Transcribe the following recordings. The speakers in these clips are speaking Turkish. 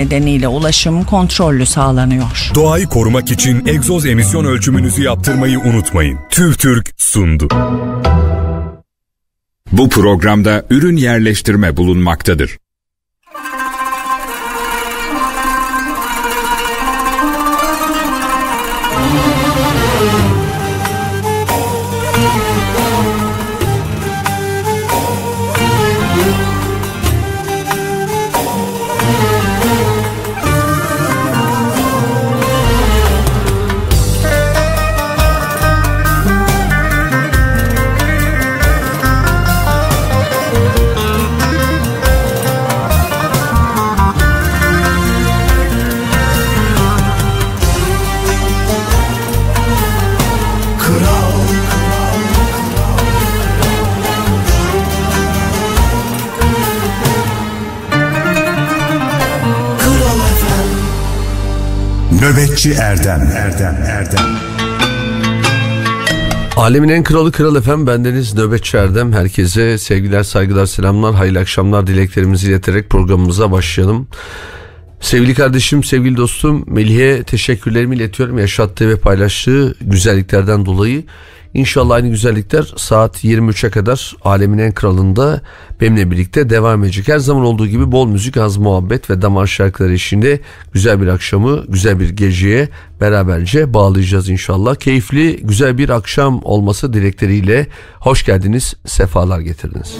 nedeniyle ulaşım kontrollü sağlanıyor. Doğayı korumak için egzoz emisyon ölçümünüzü yaptırmayı unutmayın. TÜVTÜRK sundu. Bu programda ürün yerleştirme bulunmaktadır. Nöbetçi Erdem Erdem Erdem Alemin en kralı kral efem bendeniz Nöbetçi Erdem. Herkese sevgiler, saygılar, selamlar, hayırlı akşamlar dileklerimizi ileterek programımıza başlayalım. Sevgili kardeşim, sevgili dostum Melih'e teşekkürlerimi iletiyorum. Yaşattığı ve paylaştığı güzelliklerden dolayı. İnşallah aynı güzellikler saat 23'e kadar Alemin En Kralı'nda benimle birlikte devam edecek. Her zaman olduğu gibi bol müzik, az muhabbet ve damar şarkıları eşliğinde güzel bir akşamı, güzel bir geceye beraberce bağlayacağız inşallah. Keyifli, güzel bir akşam olması dilekleriyle hoş geldiniz, sefalar getirdiniz.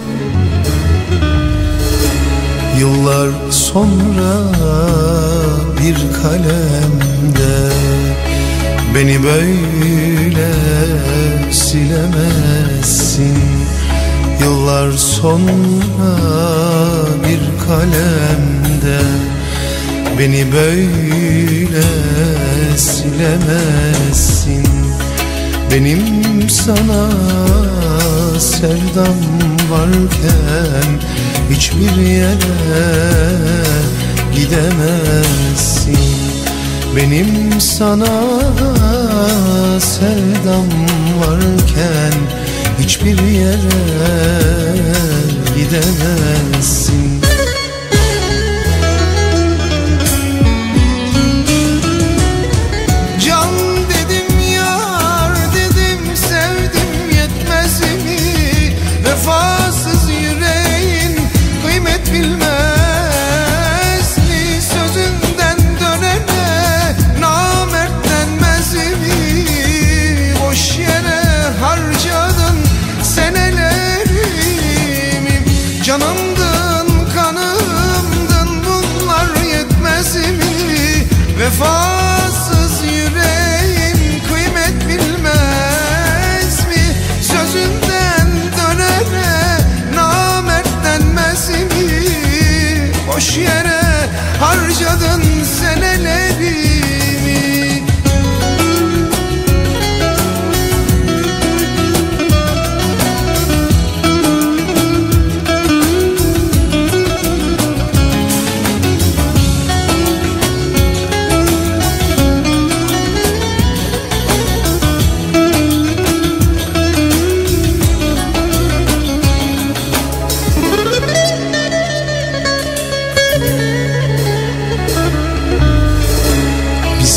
Yıllar sonra bir kalemde Beni böyle silemezsin. Yıllar sonra bir kalemde Beni böyle silemezsin. Benim sana sevdam varken Hiçbir yere gidemezsin. Benim sana sevdam varken Hiçbir yere gidemezsin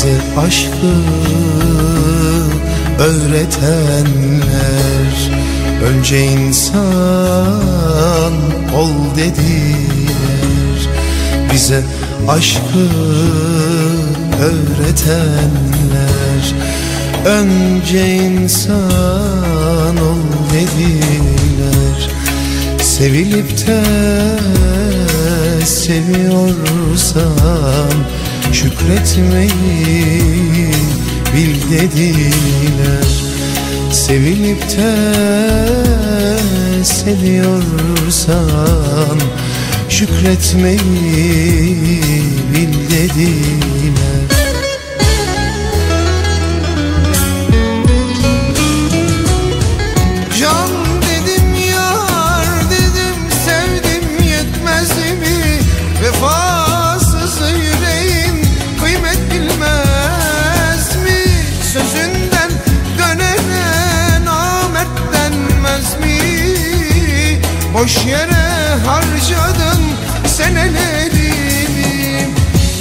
bize aşkı öğretenler. Önce insan ol dediler. Bize aşkı öğretenler. Önce insan ol dediler. Sevilip de seviyorsan Şükretmeyi bil dediler. Sevilip de seviyorsan Şükretmeyi bil dediler Boş yere harcadın senelerimi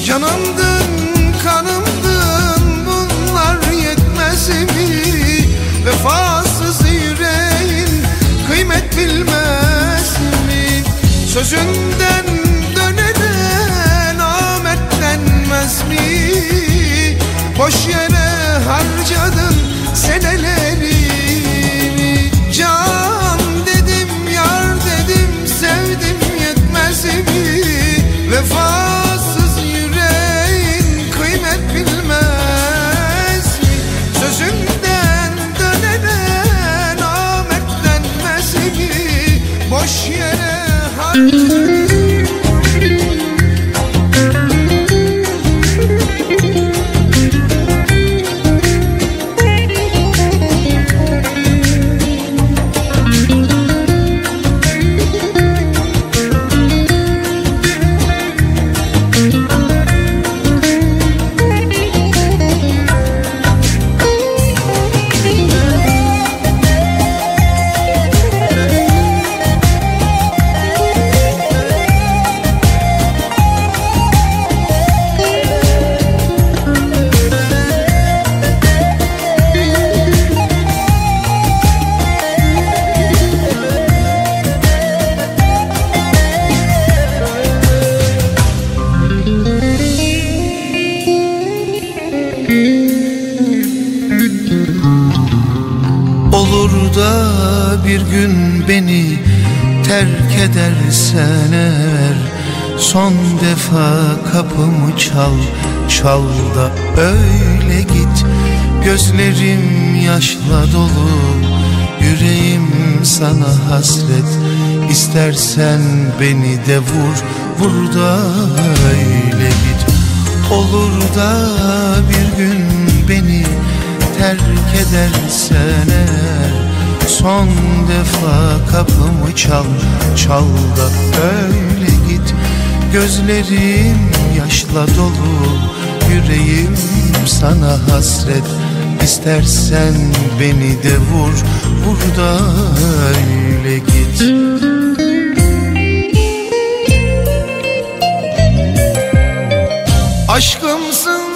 Canımdın kanımdın bunlar yetmez mi? Vefasız yüreğin kıymet bilmez mi? Sözünden dönene namet denmez mi? Boş yere harcadın senelerimi Son defa kapımı çal, çal da öyle git. Gözlerim yaşla dolu, yüreğim sana hasret. İstersen beni de vur, vur da öyle git. Olur da bir gün beni terk edersen eğer Son defa kapımı çal, çal da öyle git Gözlerim yaşla dolu, yüreğim sana hasret. İstersen beni de vur, vur da öyle git. Aşkımsın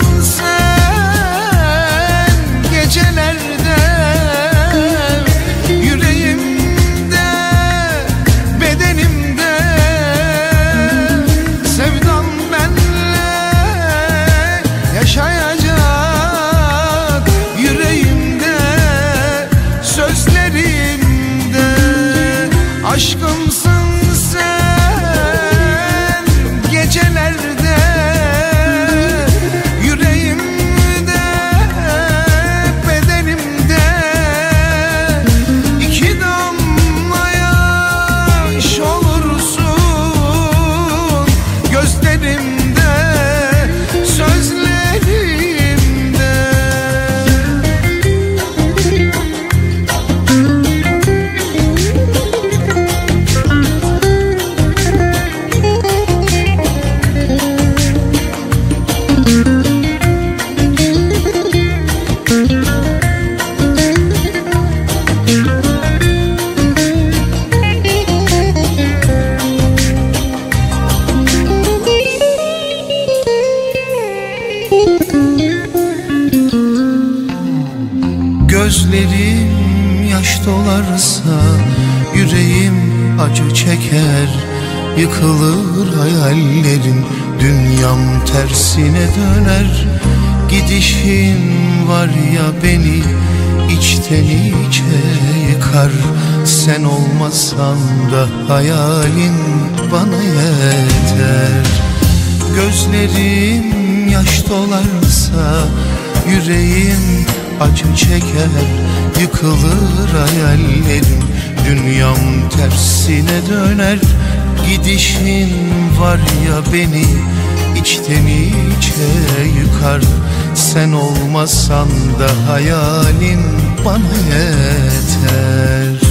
acı çeker Yıkılır hayallerim Dünyam tersine döner. Gidişin var ya beni içten içe yıkar. Sen olmasan da hayalin bana yeter. Gözlerim yaş dolarsa Yüreğim acı çeker. Yıkılır hayallerim Dünyam tersine döner. Gidişin var ya beni içten içe yıkar. Sen olmasan da hayalin bana yeter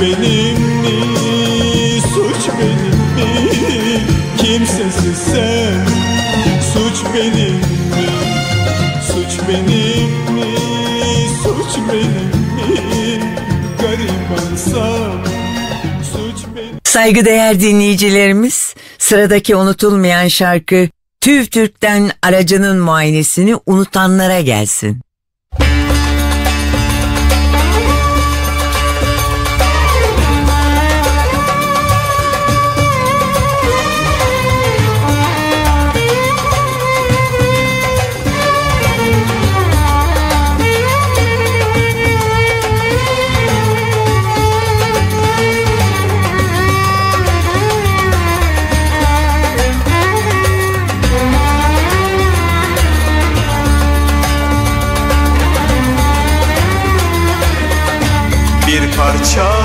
benim mi, suç benim mi? Kimsesiz sen, suç benim mi? Suç benim mi, suç benim mi? Garibansam, suç benim Saygıdeğer dinleyicilerimiz, sıradaki unutulmayan şarkı TÜV TÜRK'ten aracının muayenesini unutanlara gelsin. Parça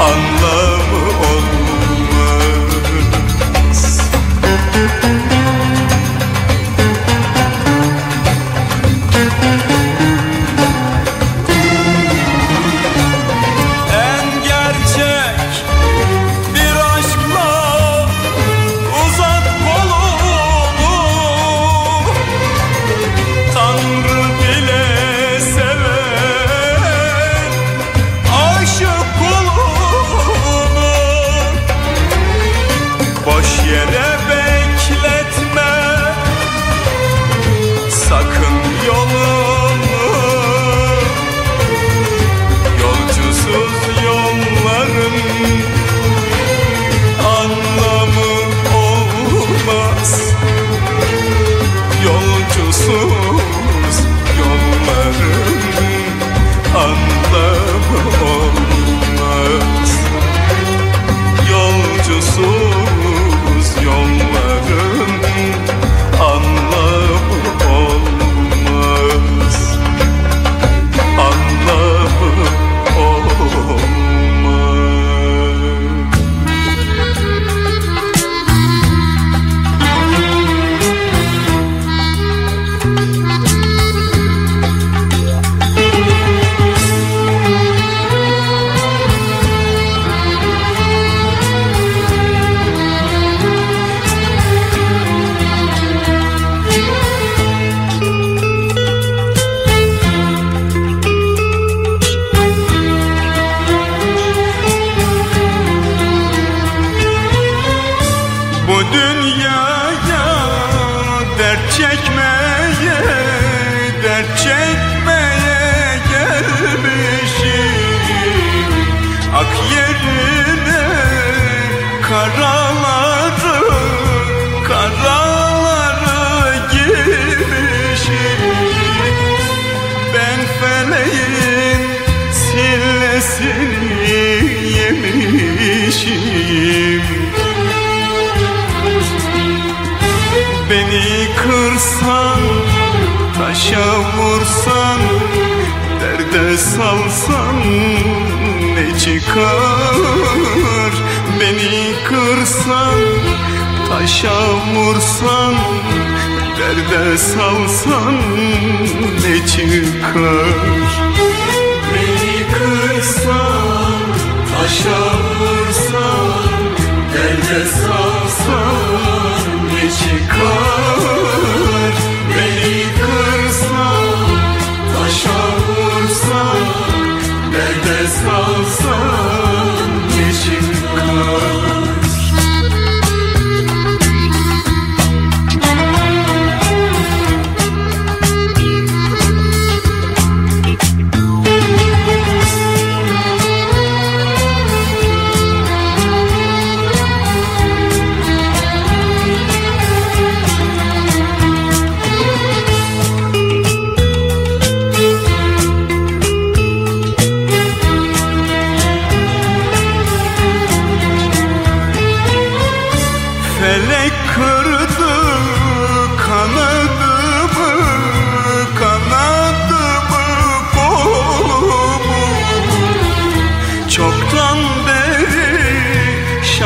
anlamı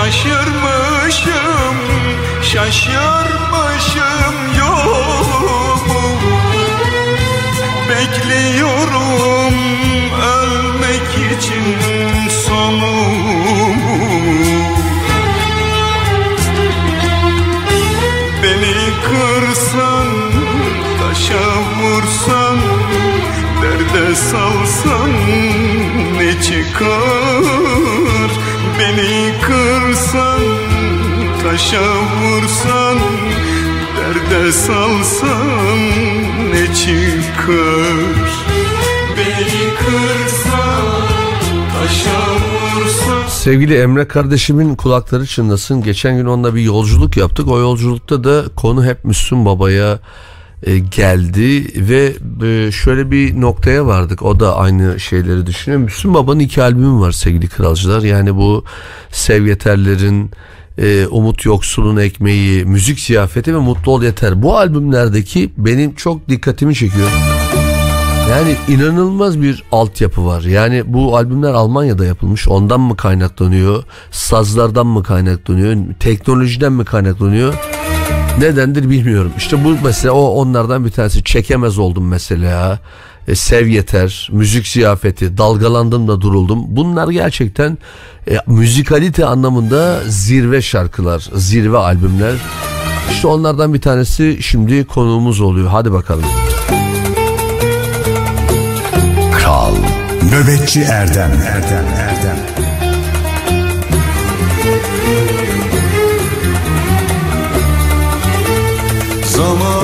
şaşırmışım Şaşırmışım yolumu. Bekliyorum ölmek için sonumu. Beni kırsan, taşa vursan Derde salsan ne çıkar Beni kırsan, taşa vursan Derde salsan ne çıkar Beni kırsan, taşa vursan Sevgili Emre kardeşimin kulakları çınlasın. Geçen gün onunla bir yolculuk yaptık. O yolculukta da konu hep Müslüm Baba'ya e, geldi ve e, şöyle bir noktaya vardık. O da aynı şeyleri düşünüyor. Müslüm Baba'nın iki albümü var sevgili kralcılar. Yani bu Sev Yeterler'in e, Umut Yoksul'un Ekmeği, Müzik Ziyafeti ve Mutlu Ol Yeter. Bu albümlerdeki benim çok dikkatimi çekiyor. Yani inanılmaz bir altyapı var. Yani bu albümler Almanya'da yapılmış. Ondan mı kaynaklanıyor? Sazlardan mı kaynaklanıyor? Teknolojiden mi kaynaklanıyor? Nedendir bilmiyorum. İşte bu mesela o onlardan bir tanesi. Çekemez oldum mesela. E, sev yeter, müzik ziyafeti, dalgalandım da duruldum. Bunlar gerçekten e, müzikalite anlamında zirve şarkılar, zirve albümler. İşte onlardan bir tanesi şimdi konuğumuz oluyor. Hadi bakalım. Kral Nöbetçi Erdem Erdem Erdem Zaman aleyhimizde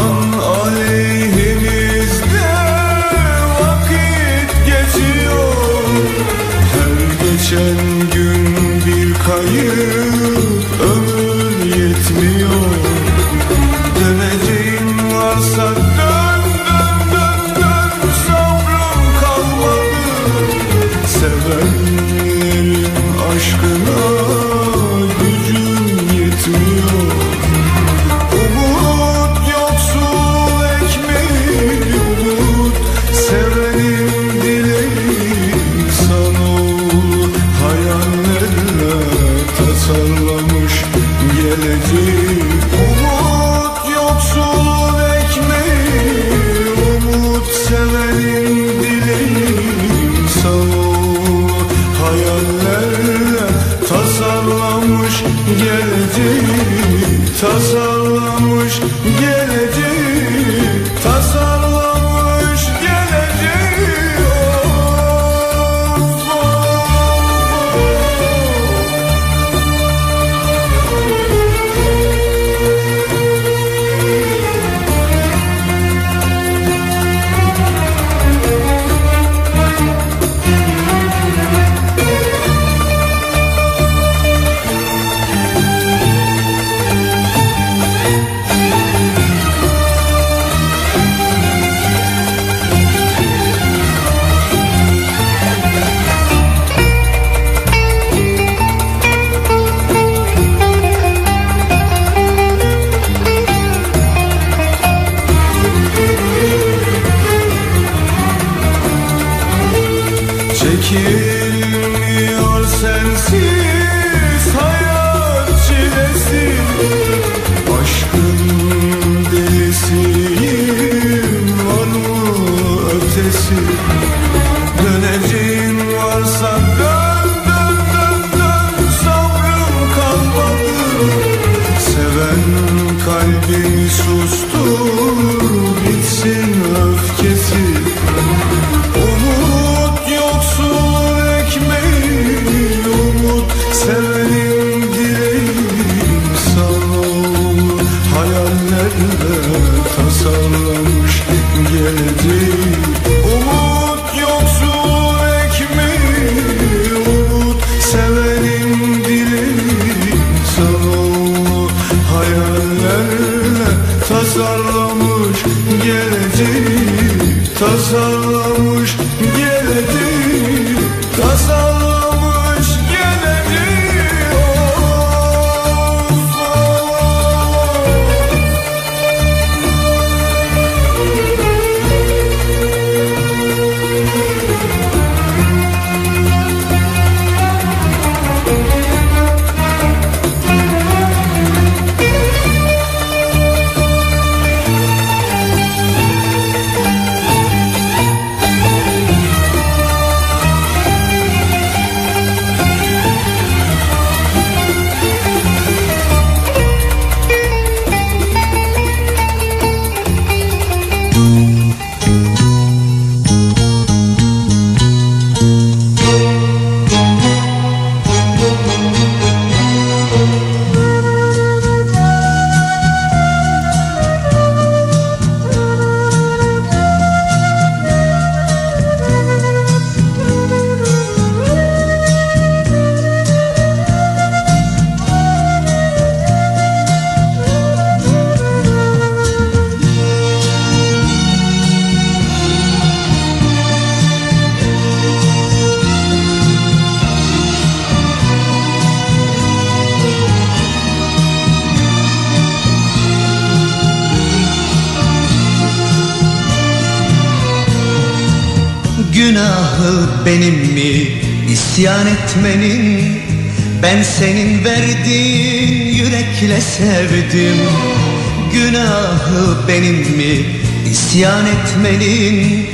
isyan etmenin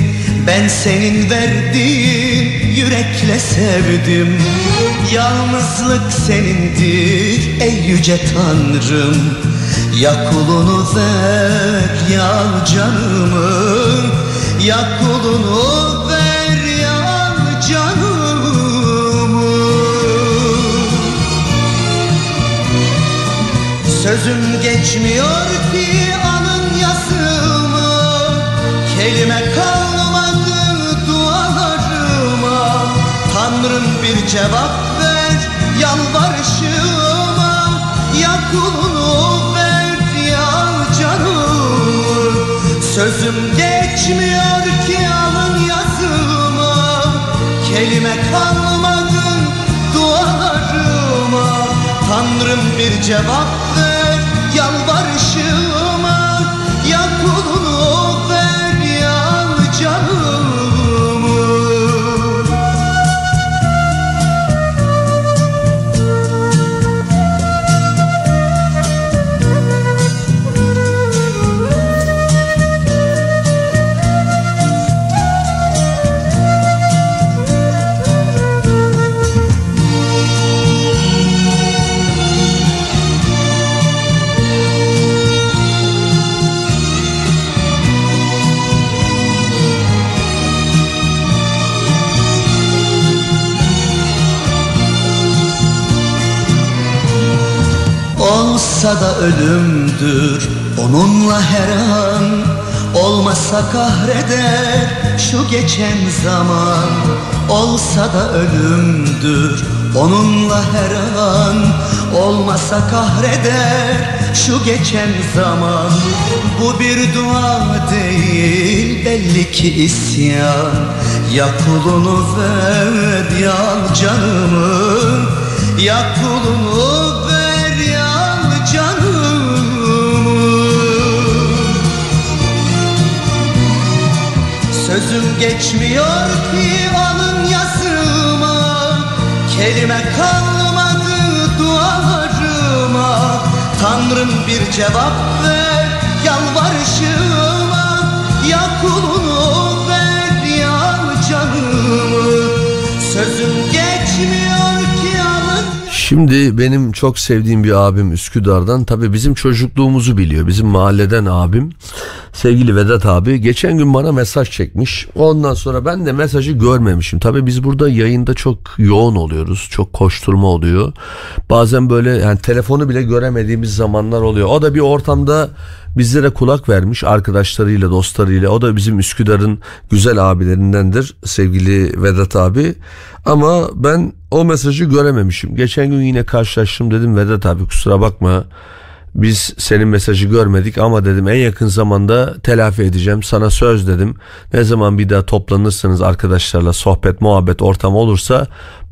Ben senin verdiğin yürekle sevdim. Yalnızlık senindir ey yüce Tanrım. Ya kulunu ver ya canımı Ya kulunu ver ya canımı. Sözüm geçmiyor ki Kelime kalmadı dualarıma. Tanrım bir cevap ver yalvarışıma. Ya kulunu ver ya canım Sözüm geçmiyor ki alın yazıma. Kelime kalmadı dualarıma. Tanrım bir cevap ver ölümdür. Onunla her an Olmasa kahreder şu geçen zaman. Olsa da ölümdür. Onunla her an Olmasa kahreder şu geçen zaman. Bu bir dua değil belli ki isyan. Ya kulunu ver ya canımı. Ya kulunu ver ya canımı Sözüm geçmiyor ki alın yazıma Kelime kalmadı dualarıma. Tanrım bir cevap ver yalvarışıma Ya kulunu ver ya canımı. Sözüm geçmiyor ki alın Şimdi benim çok sevdiğim bir abim Üsküdar'dan. Tabii bizim çocukluğumuzu biliyor. Bizim mahalleden abim sevgili Vedat abi geçen gün bana mesaj çekmiş. Ondan sonra ben de mesajı görmemişim. Tabii biz burada yayında çok yoğun oluyoruz. Çok koşturma oluyor. Bazen böyle yani telefonu bile göremediğimiz zamanlar oluyor. O da bir ortamda bizlere kulak vermiş arkadaşlarıyla dostlarıyla. O da bizim Üsküdar'ın güzel abilerindendir sevgili Vedat abi. Ama ben o mesajı görememişim. Geçen gün yine karşılaştım dedim Vedat abi kusura bakma. Biz senin mesajı görmedik ama dedim en yakın zamanda telafi edeceğim. Sana söz dedim. Ne zaman bir daha toplanırsınız arkadaşlarla sohbet muhabbet ortam olursa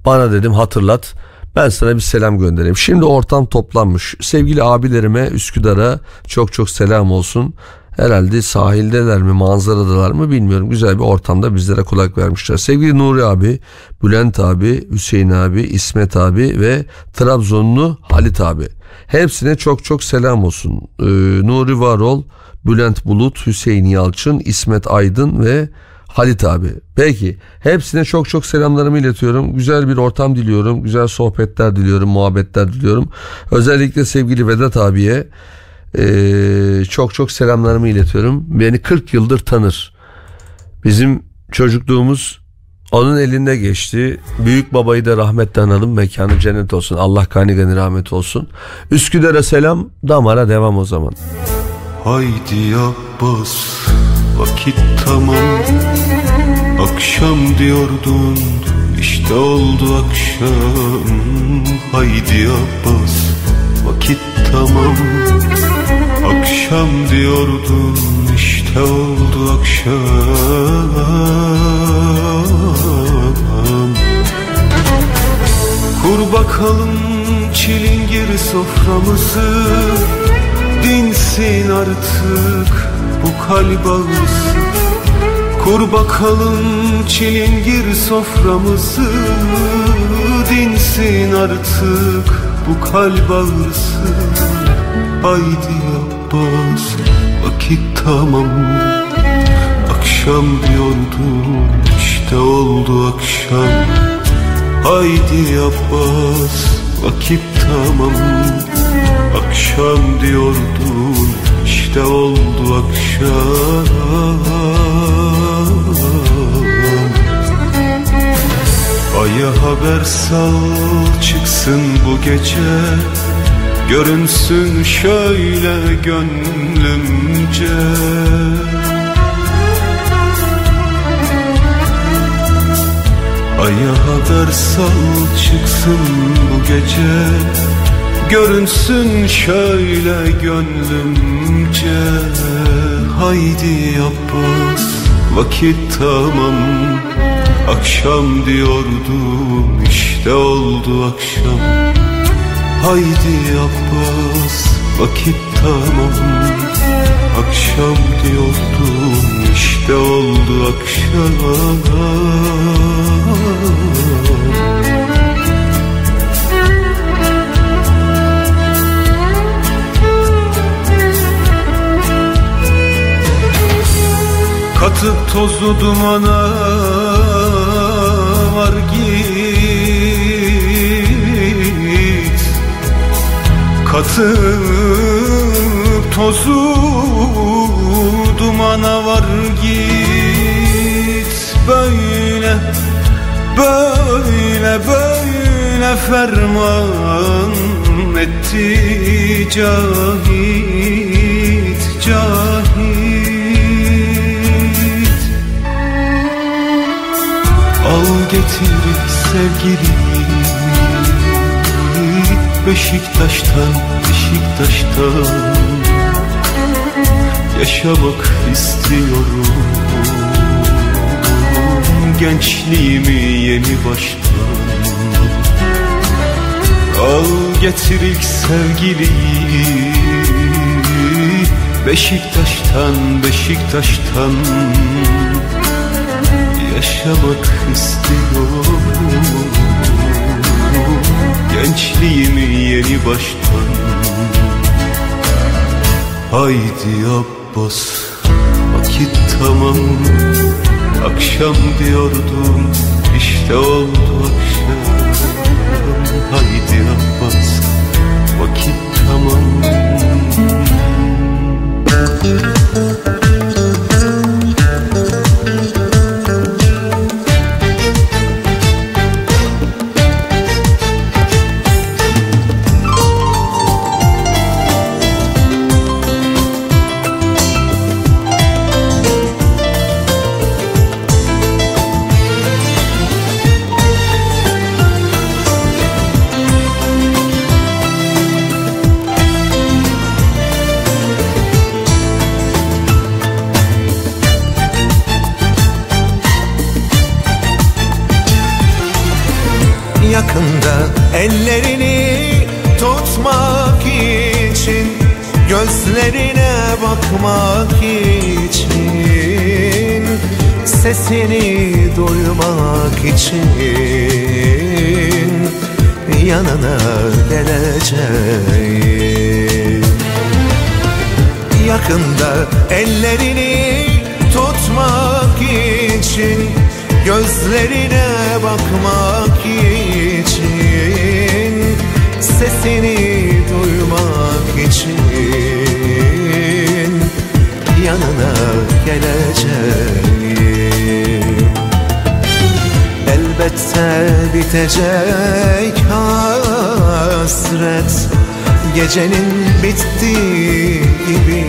bana dedim hatırlat. Ben sana bir selam göndereyim. Şimdi ortam toplanmış. Sevgili abilerime Üsküdar'a çok çok selam olsun. Herhalde sahildeler mi manzaradalar mı bilmiyorum. Güzel bir ortamda bizlere kulak vermişler. Sevgili Nuri abi, Bülent abi, Hüseyin abi, İsmet abi ve Trabzonlu Halit abi. Hepsine çok çok selam olsun. Ee, Nuri Varol, Bülent Bulut, Hüseyin Yalçın, İsmet Aydın ve Halit abi. Peki hepsine çok çok selamlarımı iletiyorum. Güzel bir ortam diliyorum. Güzel sohbetler diliyorum, muhabbetler diliyorum. Özellikle sevgili Vedat abiye ee, çok çok selamlarımı iletiyorum. Beni 40 yıldır tanır. Bizim çocukluğumuz onun elinde geçti. Büyük babayı da rahmetle analım. Mekanı cennet olsun. Allah gani gani rahmet olsun. Üsküdar'a selam. Damara devam o zaman. Haydi Abbas vakit tamam Akşam diyordun işte oldu akşam Haydi Abbas vakit tamam Akşam diyordun işte oldu akşam. Kur bakalım çilingir soframızı Dinsin artık bu kalp ağrısı. Kur bakalım çilingir soframızı Dinsin artık bu kalp ağrısı. Haydi Abbas vakit tamam. Akşam diyordum işte oldu akşam. Haydi Abbas vakit tamam. Akşam diyordun. İşte oldu akşam. Aya haber sal çıksın bu gece Görünsün şöyle gönlümce. Aya haber sal çıksın bu gece. Görünsün şöyle gönlümce. Haydi Abbas vakit tamam. Akşam diyordum işte oldu akşam Haydi Abbas vakit tamam. Akşam diyordum işte oldu akşam Katıp tozu dumana Katıp tozu dumana var git. Böyle böyle böyle ferman etti cahit cahit. Al getir sevgili Beşiktaş'tan Beşiktaş'tan. Yaşamak istiyorum. Gençliğimi yeni baştan. Al getir ilk sevgiliyi. Beşiktaş'tan Beşiktaş'tan. Yaşamak istiyorum Gençliğimi yeni baştan. Haydi Abbas vakit tamam. Akşam diyordum işte oldu akşam. Haydi Abbas vakit tamam. yakında ellerini tutmak için Gözlerine bakmak için Sesini duymak için Yanına geleceğim. Yakında ellerini tutmak için Gözlerine bakmak Sesini duymak için Yanına geleceğim Elbette bitecek hasret Gecenin bittiği gibi.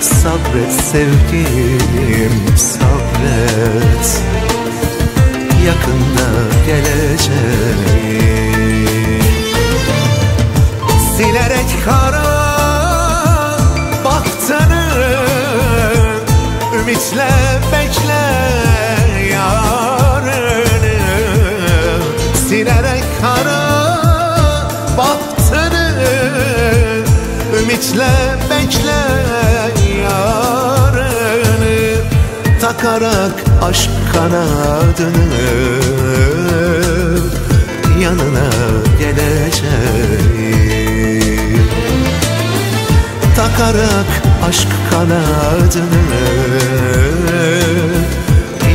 Sabret sevgilim sabret. Yakında geleceğim Silerek kara bahtını Ümitle bekle yarını. Silerek kara bahtını Ümitle bekle yarını. Takarak aşk kanadını Yanına geleceğim Takarak aşk kanadını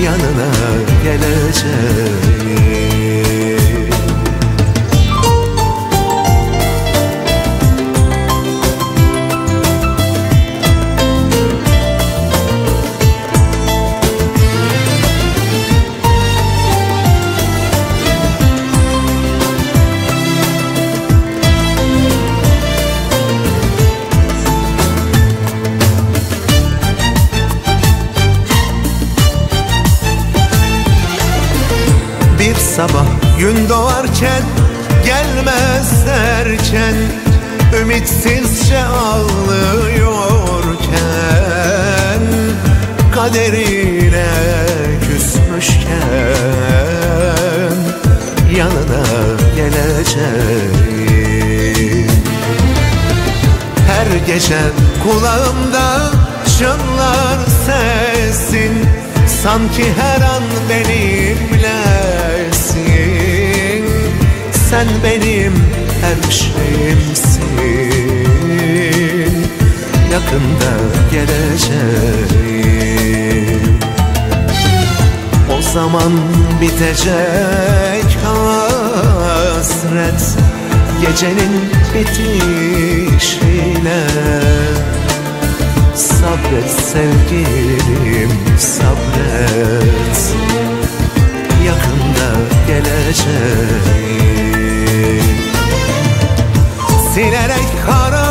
Yanına geleceğim Ümitsizce ağlıyorken Kaderine küsmüşken Yanına geleceğim. Her gece kulağımda çınlar sesin Sanki her an benimlesin. Sen benim her şeyimsin Yakında geleceğim. O zaman bitecek hasret Gecenin bitişine. Sabret sevgilim sabret. Yakında geleceğim Silerek kara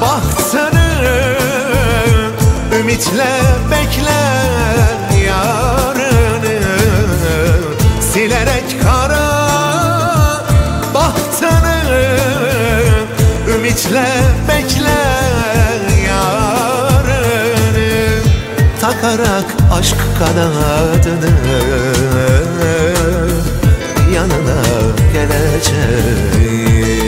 bahtını Ümitle bekle yarını. Silerek kara bahtını Ümitle bekle yarını. Takarak aşk kanadını Yanına geleceğim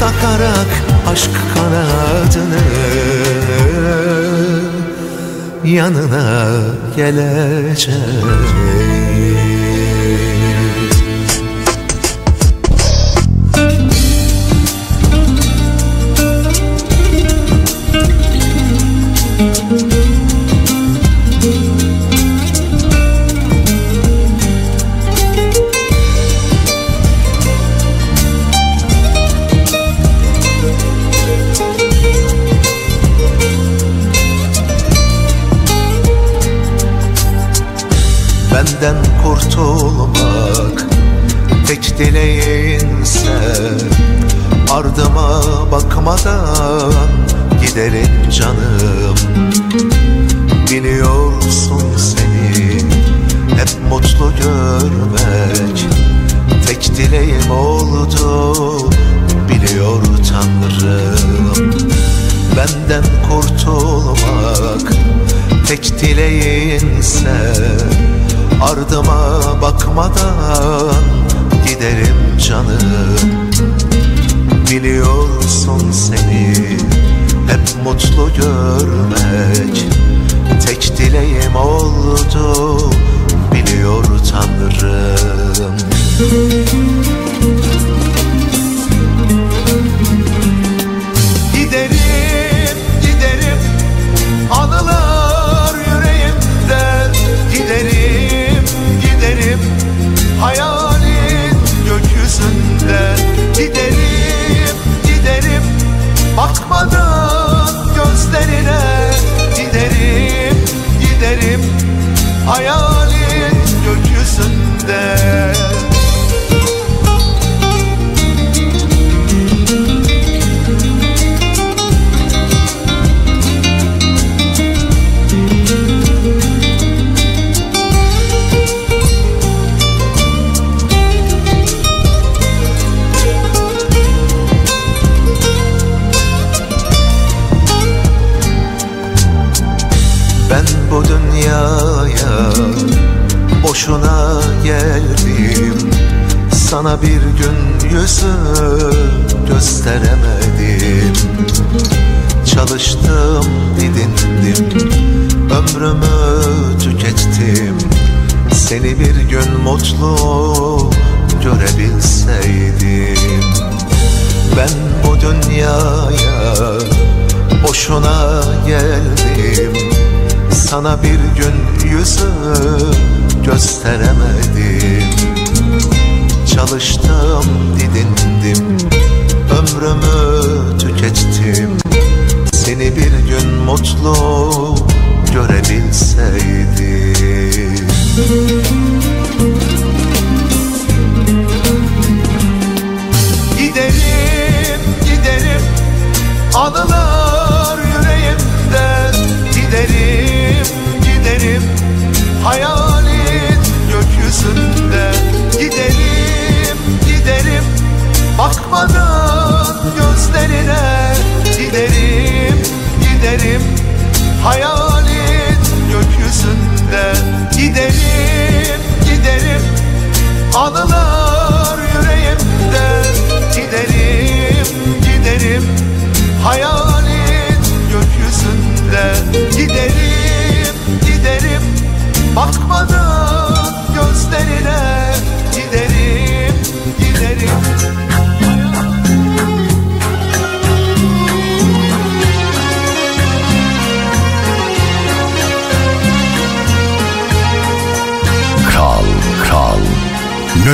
Takarak aşk kanadını Yanına geleceğim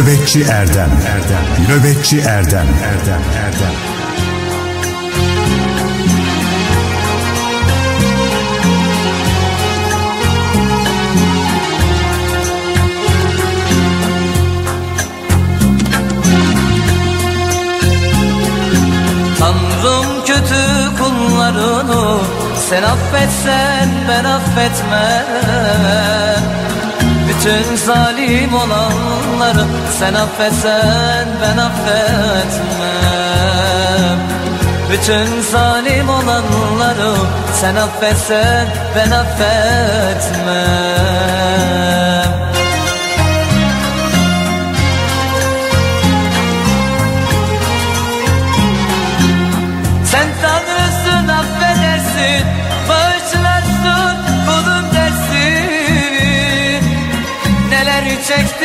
Nöbetçi Erdem. Erdem Nöbetçi Erdem Erdem Erdem. Tanrım kötü kullarını sen affetsen ben affetmem Bütün zalim olanları sen affetsen ben affetmem. Bütün zalim olanları sen affetsen ben affetmem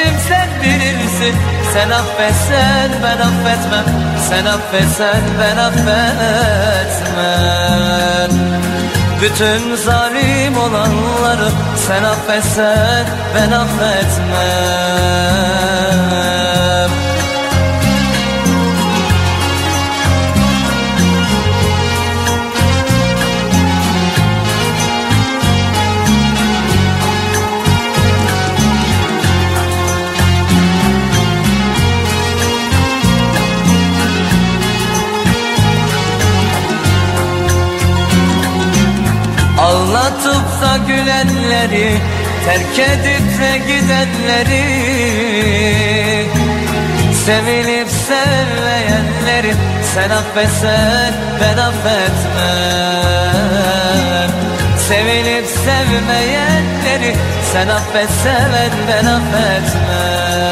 Çektim sen bilirsin. Sen affetsen ben affetmem. Sen affetsen ben affetmem. Bütün zalim olanları sen affetsen ben affetmem Ağlatıp da gülenleri Terk edip de gidenleri Sevilip sevmeyenleri Sen affetsen ben affetmem. Sevilip sevmeyenleri Sen affetsen ben affetmem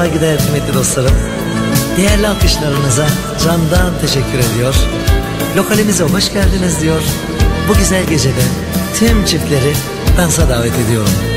saygıdeğer kıymetli dostlarım. Değerli alkışlarınıza candan teşekkür ediyor. Lokalimize hoş geldiniz diyor. Bu güzel gecede tüm çiftleri dansa davet ediyorum.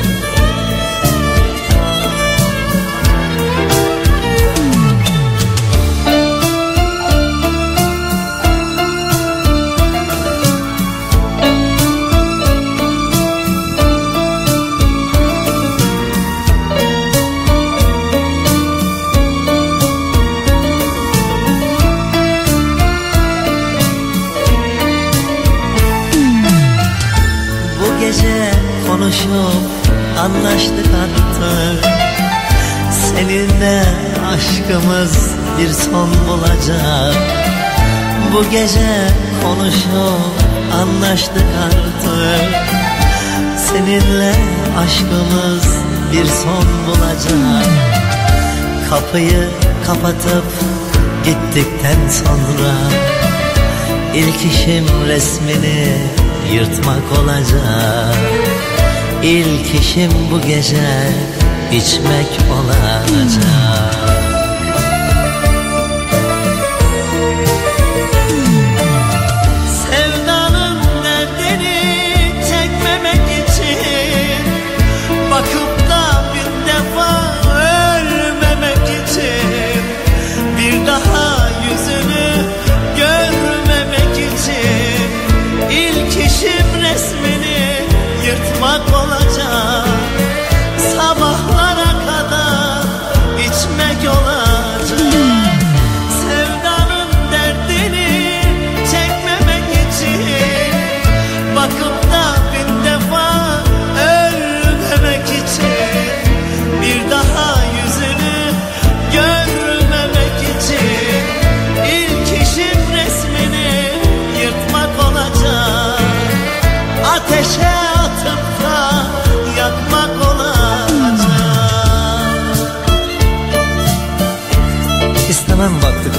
Anlaştık artık Seninle aşkımız bir son bulacak. Bu gece konuşup anlaştık artık. Seninle aşkımız bir son bulacak. Kapıyı kapatıp gittikten sonra İlk işim resmini yırtmak olacak İlk işim bu gece içmek olacak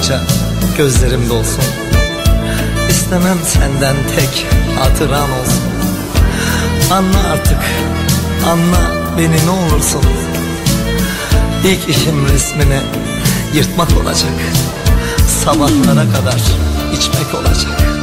baktıkça gözlerim dolsun. İstemem senden tek hatıran olsun. Anla artık anla beni ne olursun. İlk işim resmini yırtmak olacak. Sabahlara kadar içmek olacak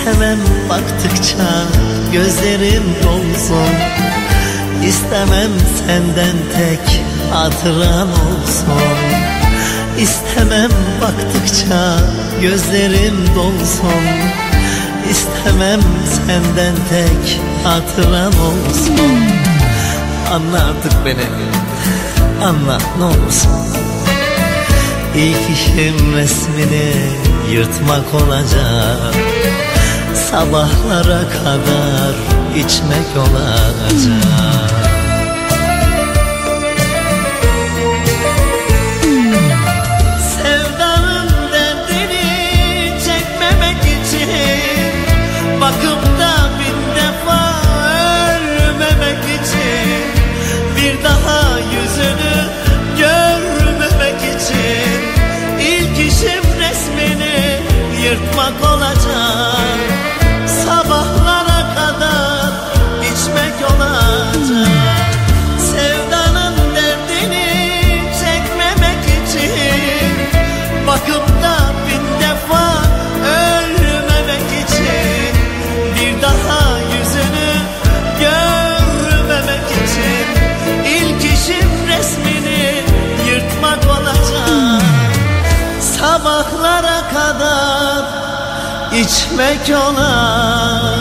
İstemem baktıkça gözlerim dolsun İstemem senden tek hatıran olsun. İstemem baktıkça gözlerim dolsun İstemem senden tek hatıran olsun. Anla artık beni. Anla ne olursun. İlk işim resmini yırtmak olacak Sabahlara kadar içmek olacak içmek olacak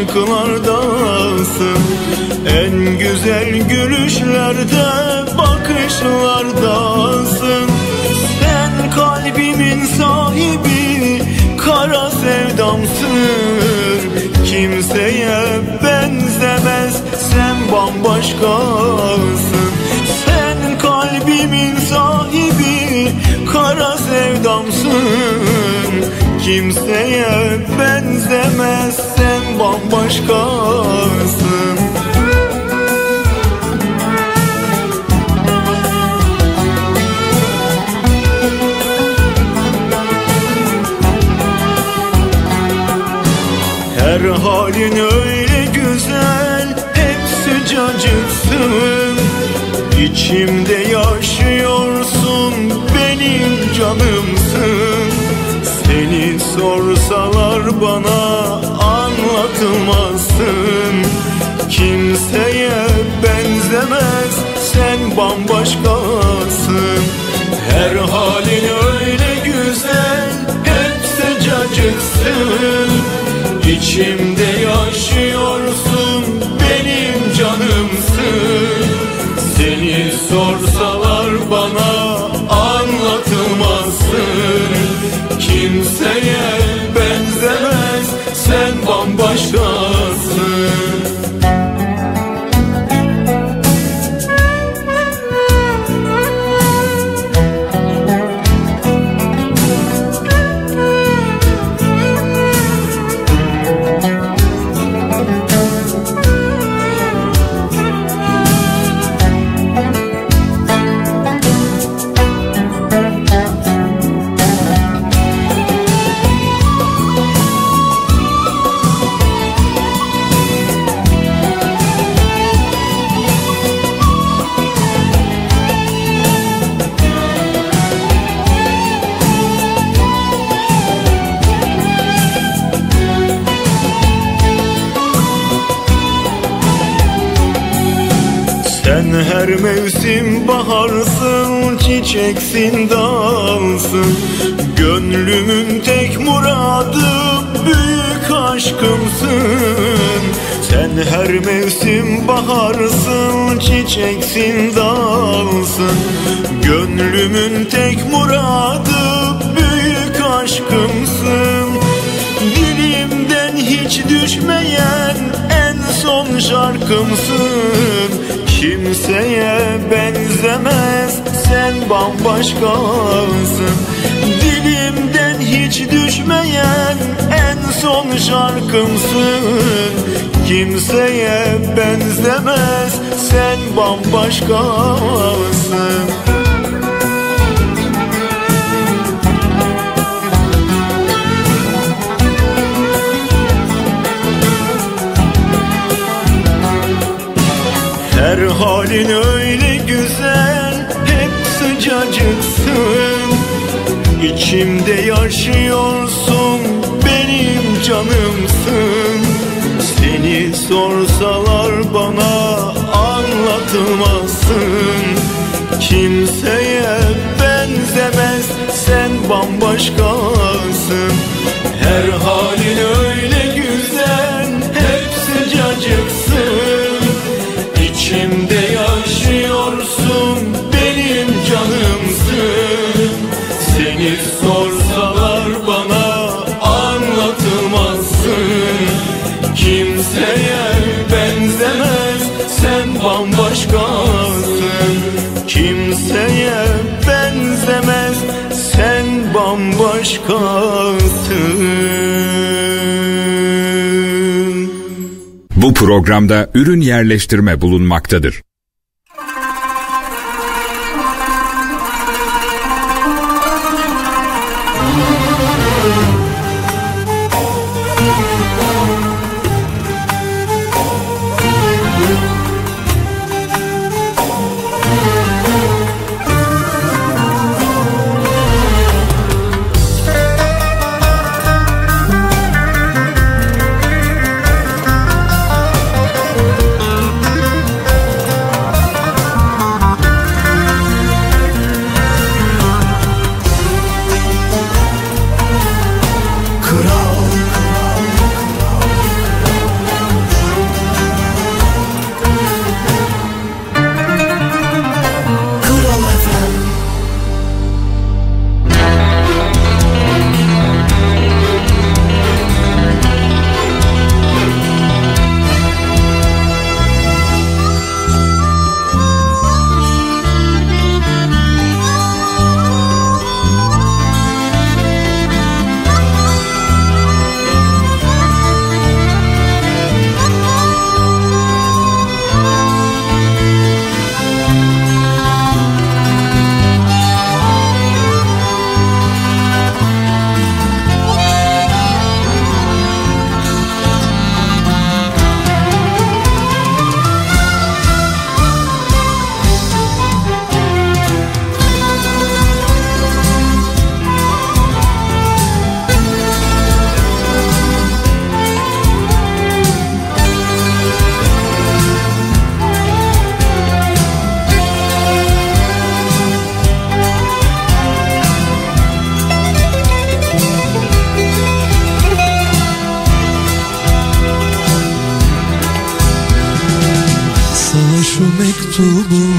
şarkılardasın En güzel gülüşlerde bakışlardasın Sen kalbimin sahibi kara sevdamsın. Kimseye benzemez sen bambaşkasın. Sen kalbimin sahibi kara sevdamsın. Kimseye benzemez bambaşkasın. Her halin öyle güzel Hep sıcacıksın. İçimde yaşıyorsun Benim canımsın. Seni sorsalar bana Anlatılmazsın Kimseye benzemez Sen bambaşkasın. Her halin öyle güzel Hep sıcacıksın. İçimde yaşıyorsun benim canımsın. Seni sorsalar bana anlatılmazsın. Kimseye benzemez sen bambaşkasın Sen her mevsim baharsın, çiçeksin, dalsın. Gönlümün tek muradı büyük aşkımsın. Sen her mevsim baharsın, çiçeksin, dalsın. Gönlümün tek muradı büyük aşkımsın. Dilimden hiç düşmeyen en son şarkımsın Kimseye benzemez sen bambaşkasın. Dilimden hiç düşmeyen en son şarkımsın. Kimseye benzemez sen bambaşkasın Her halin öyle güzel Hep sıcacıksın. İçimde yaşıyorsun Benim canımsın. Seni sorsalar bana Anlatılmazsın Kimseye benzemez Sen bambaşkasın. Her halin Kimseye benzemez sen bambaşkasın Bu programda ürün yerleştirme bulunmaktadır. subo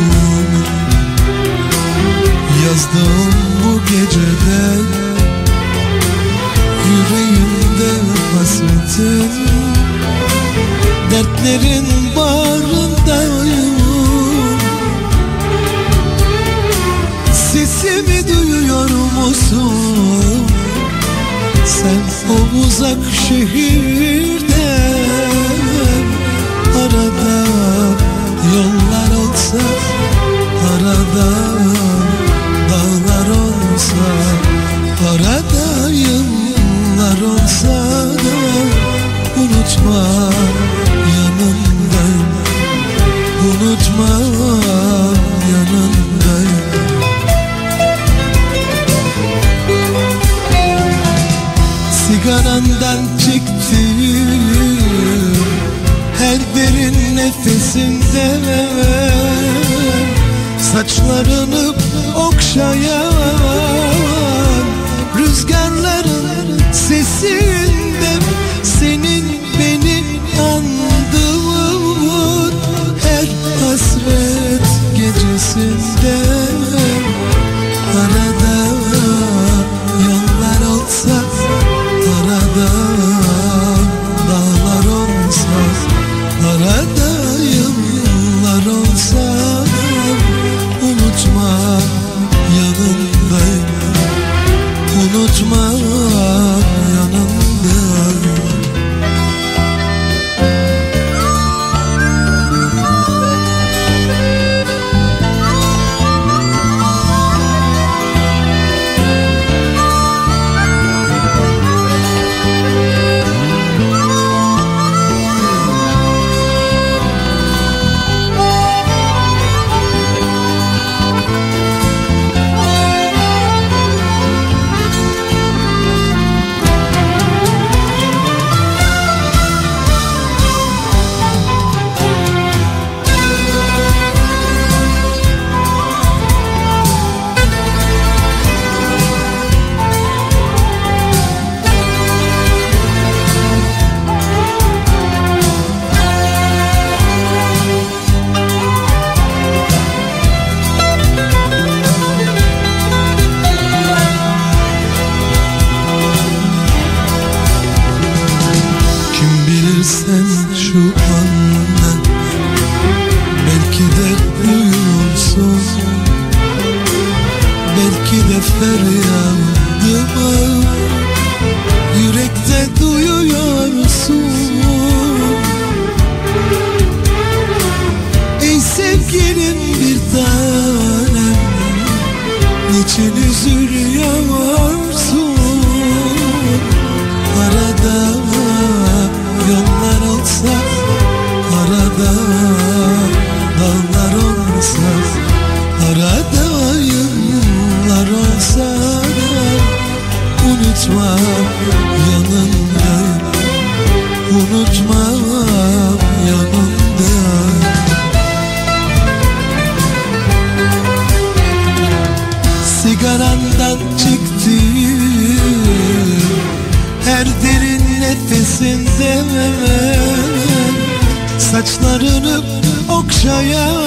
Saçlarını okşayan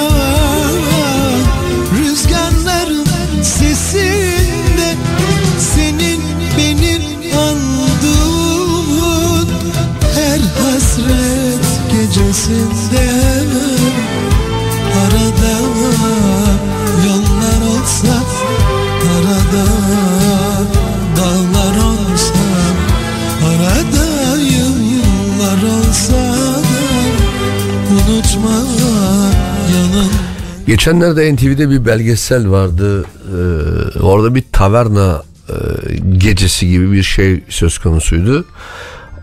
Geçenlerde NTV'de bir belgesel vardı. Ee, orada bir taverna e, gecesi gibi bir şey söz konusuydu.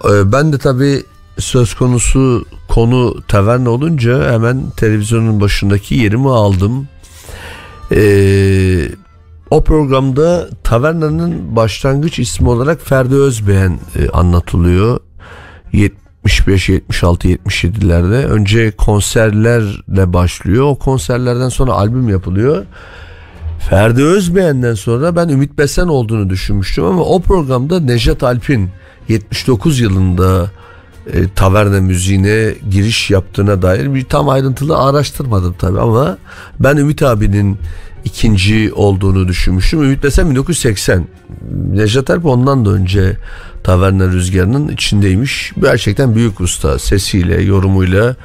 Ee, ben de tabii söz konusu konu taverna olunca hemen televizyonun başındaki yerimi aldım. Ee, o programda tavernanın başlangıç ismi olarak Ferdi Özbeğen e, anlatılıyor. 75, 76, 77'lerde önce konserlerle başlıyor. O konserlerden sonra albüm yapılıyor. Ferdi Özbeğen'den sonra ben Ümit Besen olduğunu düşünmüştüm ama o programda Nejat Alp'in 79 yılında e, taverna müziğine giriş yaptığına dair bir tam ayrıntılı araştırmadım tabi ama ben Ümit abinin ikinci olduğunu düşünmüştüm. Ümit desem 1980. Necdet Alp ondan da önce Taverna Rüzgarı'nın içindeymiş. Gerçekten büyük usta sesiyle, yorumuyla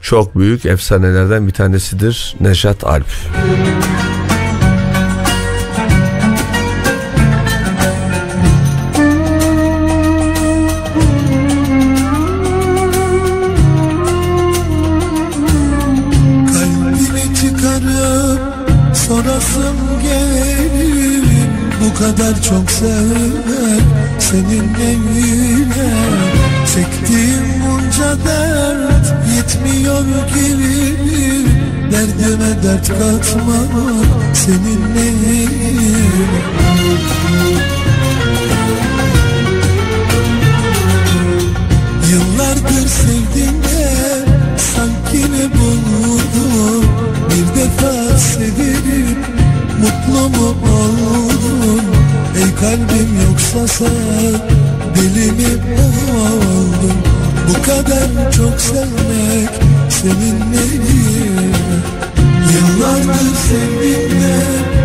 çok büyük efsanelerden bir tanesidir Nejat Alp. Kalbimi çıkarıp sorasım gelir Bu kadar çok sevmek senin evine Çektiğim bunca dert yetmiyor gibi. Derdime dert katmak senin neyine Yıllardır sevdiğimde sanki ne buldum Bir defa sevilip mutlu mu oldun Kalbim yoksa sen deli mi oldun Bu kadar çok sevmek senin neyine Yıllardır sevdiğimde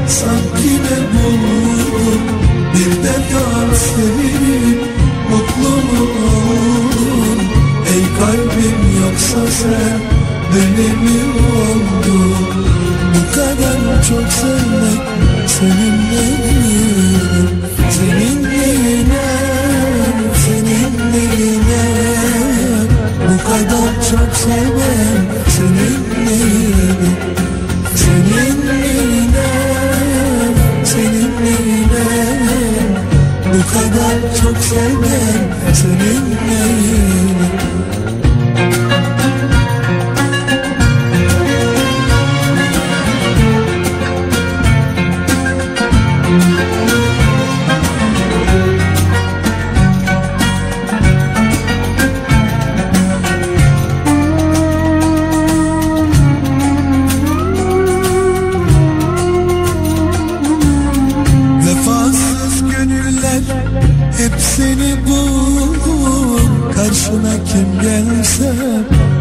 sanki ne buldum Bir defa sevilip mutlu mu oldun? Ey kalbim yoksa sen deli mi oldun? Bu kadar çok sevmek senin neyine çok sevmek senin neyine? Senin neyine? Senin neyine? Bu kadar çok sevmem. Senin neyine seni bulur. Karşına kim gelse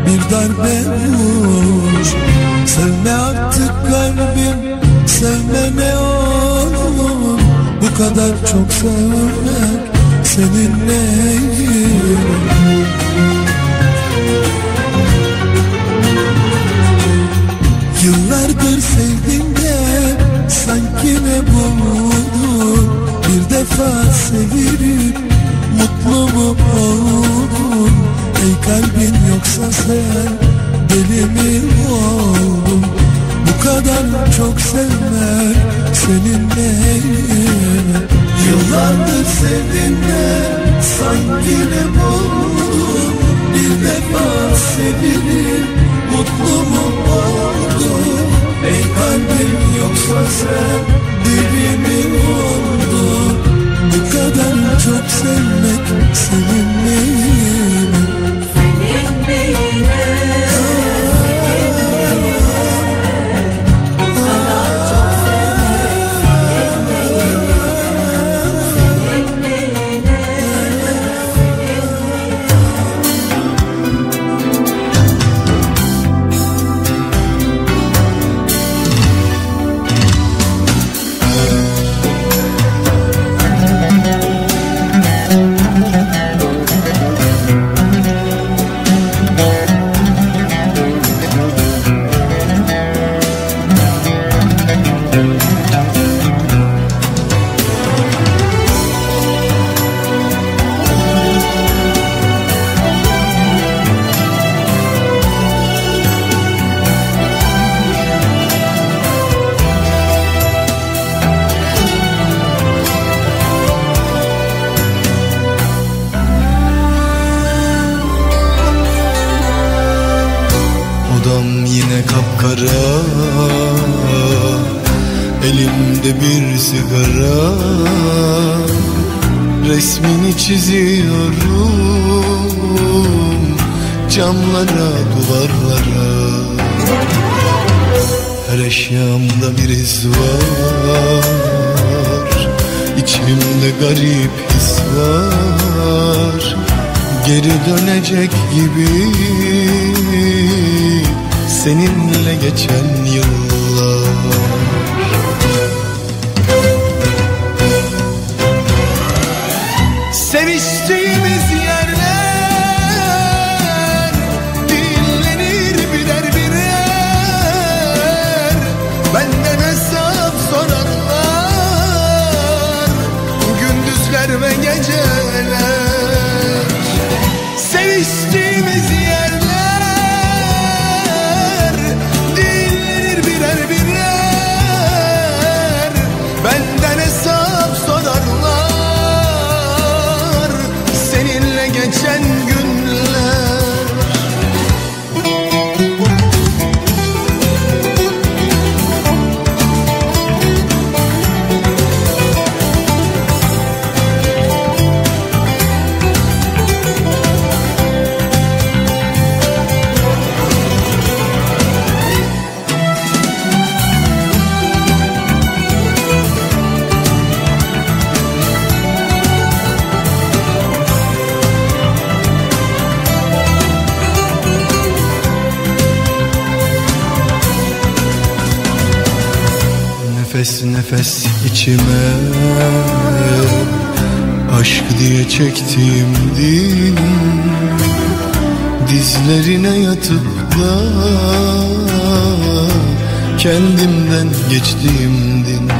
bir darbe vur Sevme artık kalbim sevme ne olur. Bu kadar çok sevmek senin neyin Yıllardır sevdiğimde sanki ne buldun defa sevilip mutlu mu oldun Ey kalbin yoksa sen deli mi oldun? Bu kadar çok sevmek senin neyine? Yıllardır sevdiğimde sanki ne buldun Bir defa sevilip mutlu mu oldun Ey kalbim yoksa sen deli mi oldun kadar çok sevmek senin dönecek gibi Nefes nefes içime. Aşk diye çektiğim din Dizlerine yatıp da Kendimden geçtiğim din.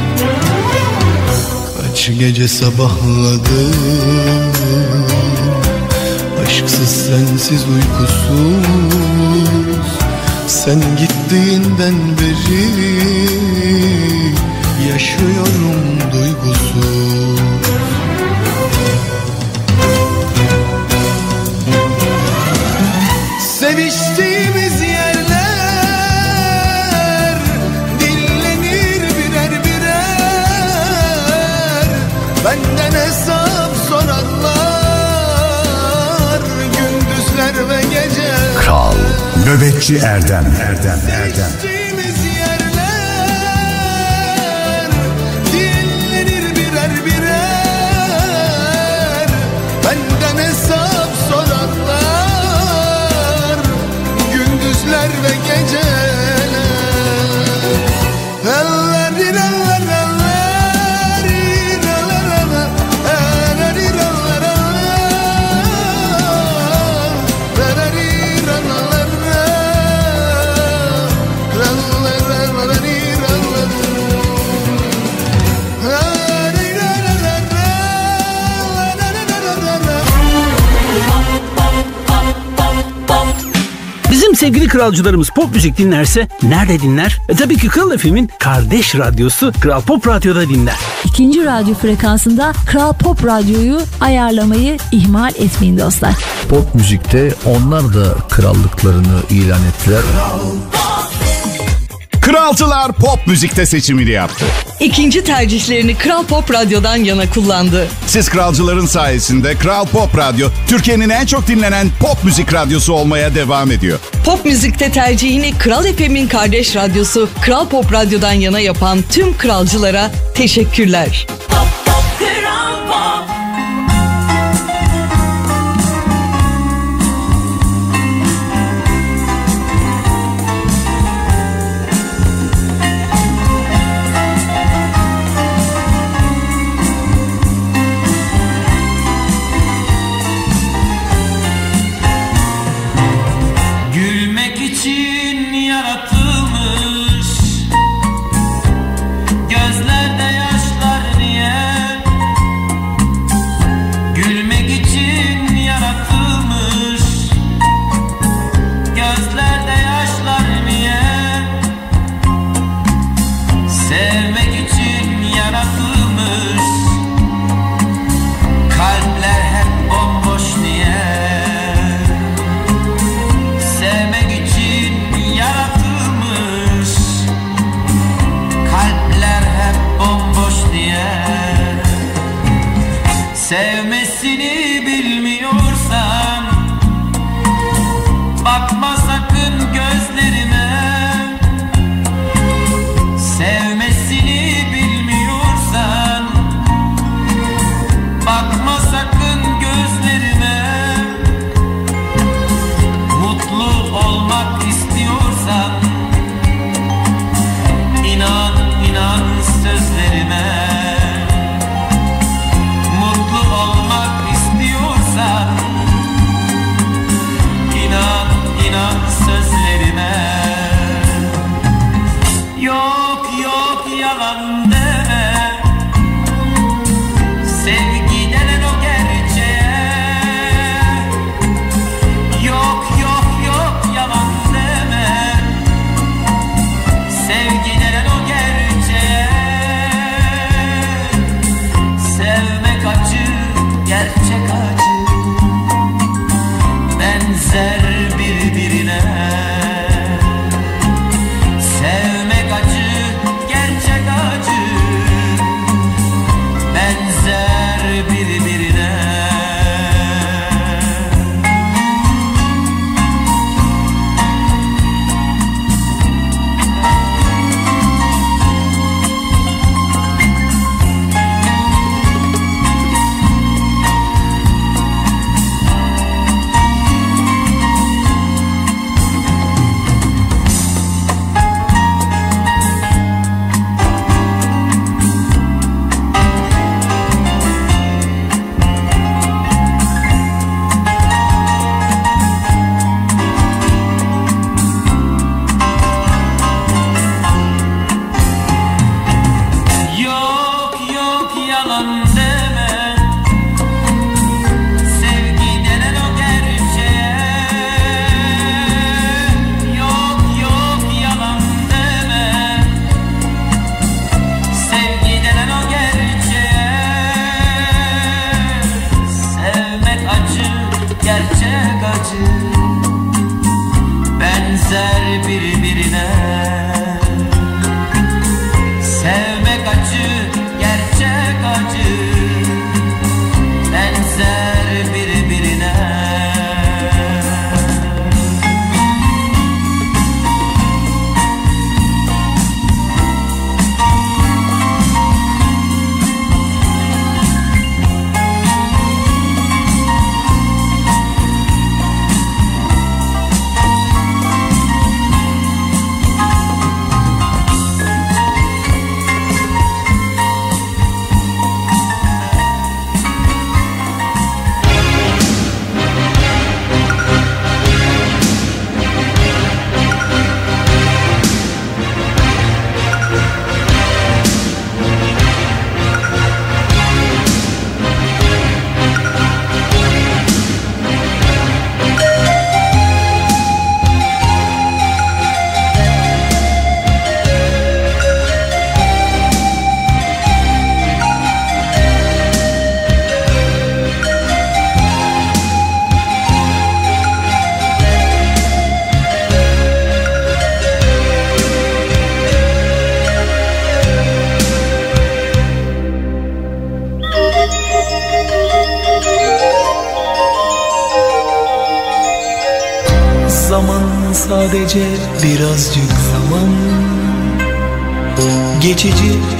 Kaç gece sabahladım Aşksız sensiz uykusuz. Sen gittiğinden beri Yaşıyorum duygusuz Seviştiğimiz yerler Dinlenir birer birer. Benden hesap sorarlar Gündüzler ve geceler. Kral Nöbetçi Erdem. Erdem Erdem. Seviştiğimiz sevgili kralcılarımız pop müzik dinlerse nerede dinler? E tabii ki Kral FM'in kardeş radyosu Kral Pop Radyo'da dinler. İkinci radyo frekansında Kral Pop Radyo'yu ayarlamayı ihmal etmeyin dostlar. Pop müzikte onlar da krallıklarını ilan ettiler. Kralcılar pop müzikte seçimini yaptı. İkinci tercihlerini Kral Pop Radyo'dan yana kullandı. Siz kralcıların sayesinde Kral Pop Radyo Türkiye'nin en çok dinlenen pop müzik radyosu olmaya devam ediyor. Pop müzikte tercihini Kral FM'in kardeş radyosu Kral Pop Radyo'dan yana yapan tüm kralcılara teşekkürler.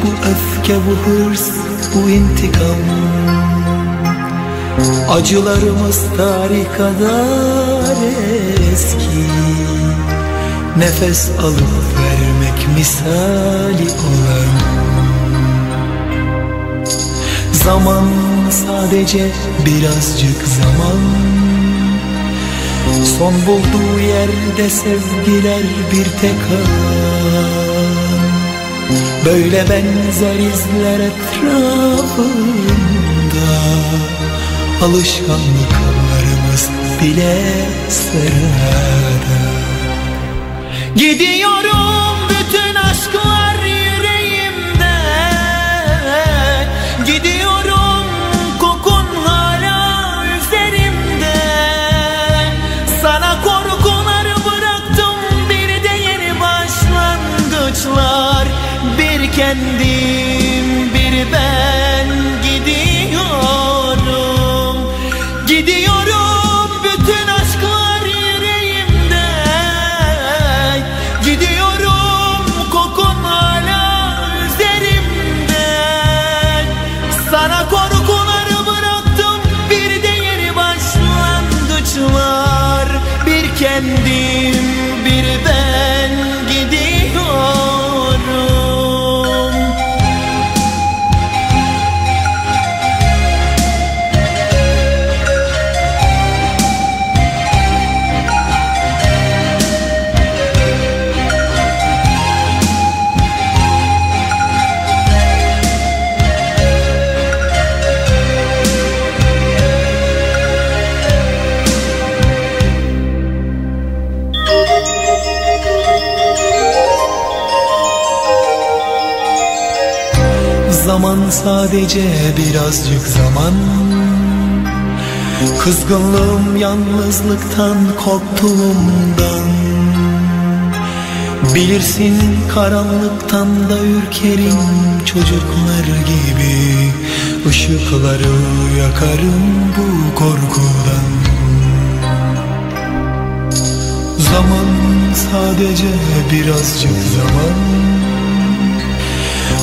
Bu öfke bu hırs bu intikam. Acılarımız tarih kadar eski. Nefes alıp vermek misali olan. Zaman sadece birazcık zaman. Son bulduğu yerde sevgiler bir tek an Böyle benzer izler etrafında. Alışkanlıklarımız bile sırada Gidiyorum bütün aşklar yüreğimde. Gidiyorum sadece birazcık zaman. Kızgınlığım yalnızlıktan korktuğumdan. Bilirsin karanlıktan da ürkerim çocuklar gibi. Işıkları yakarım bu korkudan. Zaman sadece birazcık zaman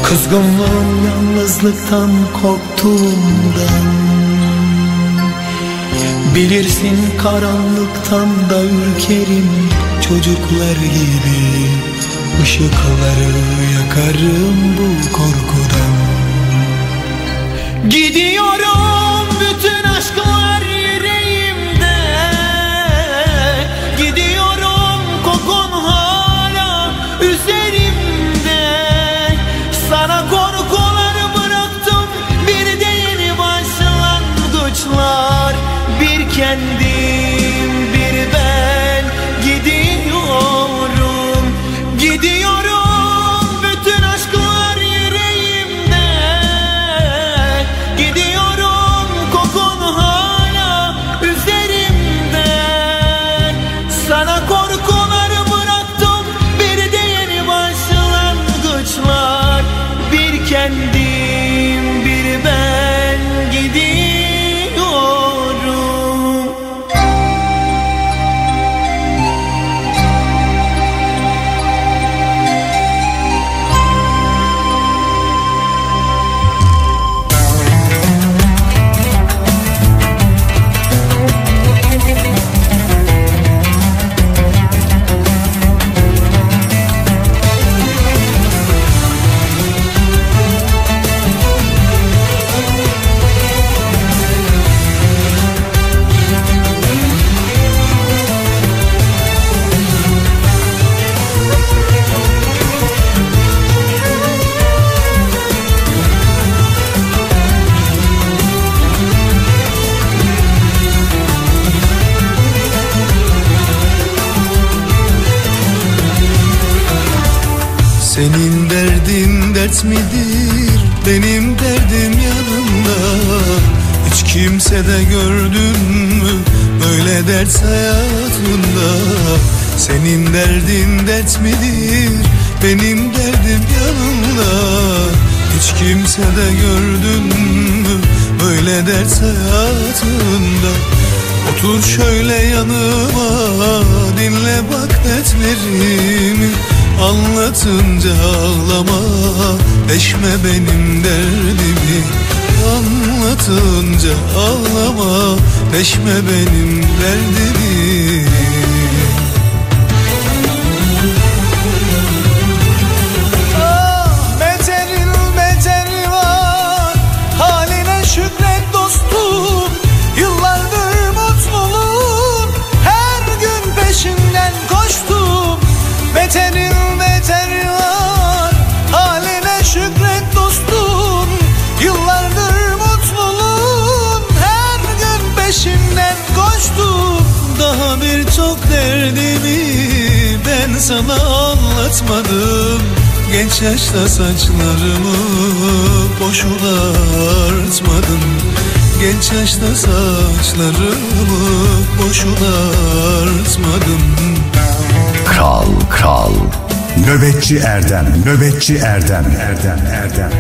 Kızgınlığım yalnızlıktan korktuğumdan Bilirsin karanlıktan da ürkerim çocuklar gibi. Işıkları yakarım bu korkudan. Gidiyorum bütün aşklar Anlatınca ağlama Deşme benim derdimi. Anlatınca ağlama Deşme benim derdimi sana anlatmadım. Genç yaşta saçlarımı boşuna artmadım. Genç yaşta saçlarımı boşuna artmadım. Kral Kral. Nöbetçi Erdem Nöbetçi Erdem Erdem Erdem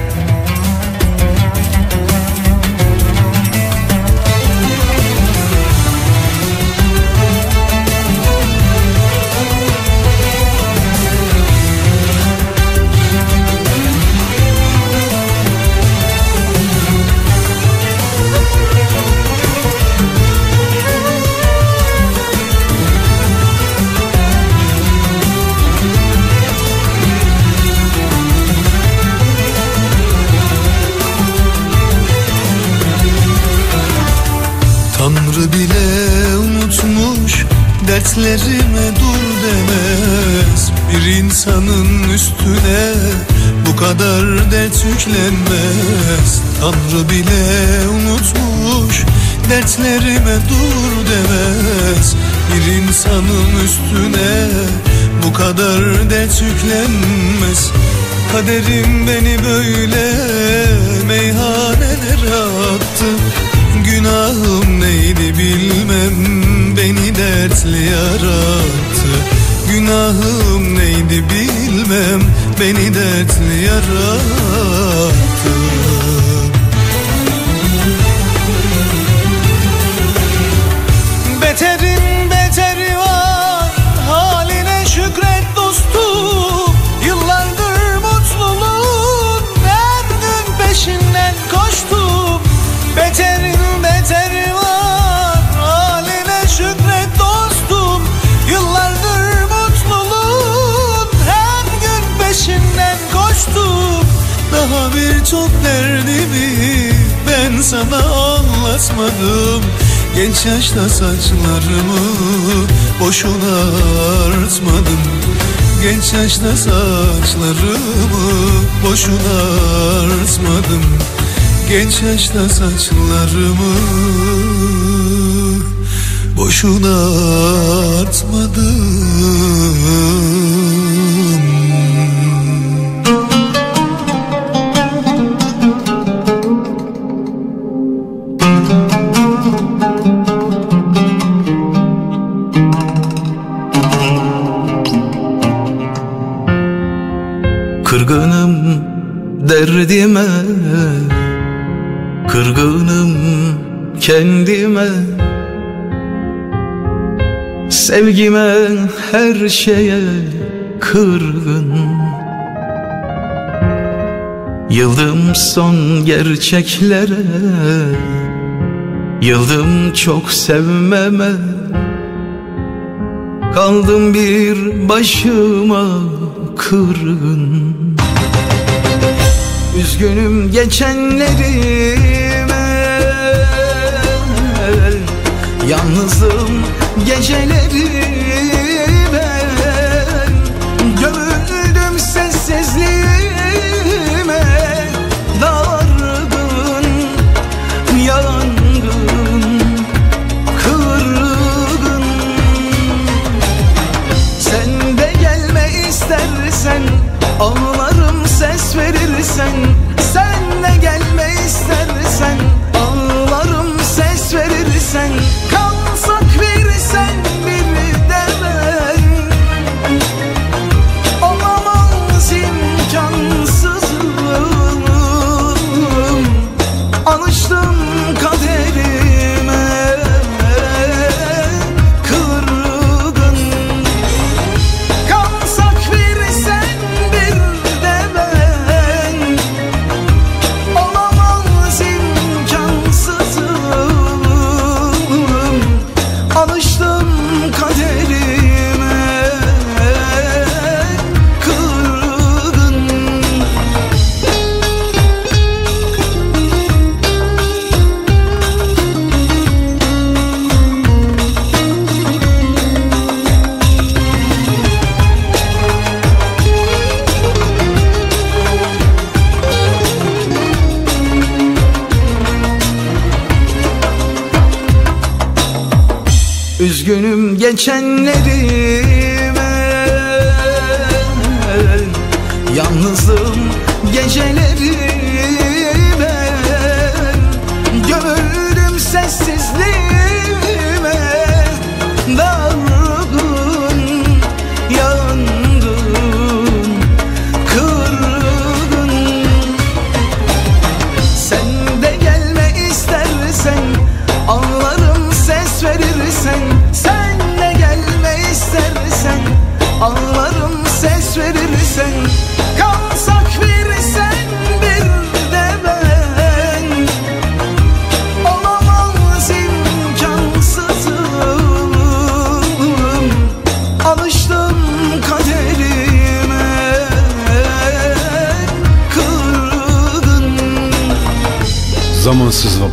Tanrı bile unutmuş dertlerime dur demez. Bir insanın üstüne bu kadar dert yüklenmez. Tanrı bile unutmuş dertlerime dur demez. Bir insanın üstüne bu kadar dert yüklenmez. Kaderim beni böyle meyhanelere attı Günahım neydi bilmem. Beni dertli yarattı. Günahım neydi bilmem. Beni dertli yarattı. Beterin beteri var. Haline şükret dostum. Yıllardır mutluluğun her gün peşinden koştum. Beterin beteri var. Haline şükret dostum. Yıllardır mutluluğun her gün peşinden koştum. Daha birçok derdimi ben sana anlatmadım. Genç yaşta saçlarımı boşuna artmadım. Genç yaşta saçlarımı boşuna artmadım Genç yaşta saçlarımı boşuna artmadım Kırgınım derdime Kırgınım kendime. Sevgime her şeye kırgın. Yıldım son gerçeklere. Yıldım çok sevmeme. Kaldım bir başıma kırgın. Üzgünüm geçenlerime Yalnızım gecelerime Gömüldüm sessizliğime Dargın, yangın, kırgın Sen de gelme istersen Ağla verirsen Üzgünüm geçenlerime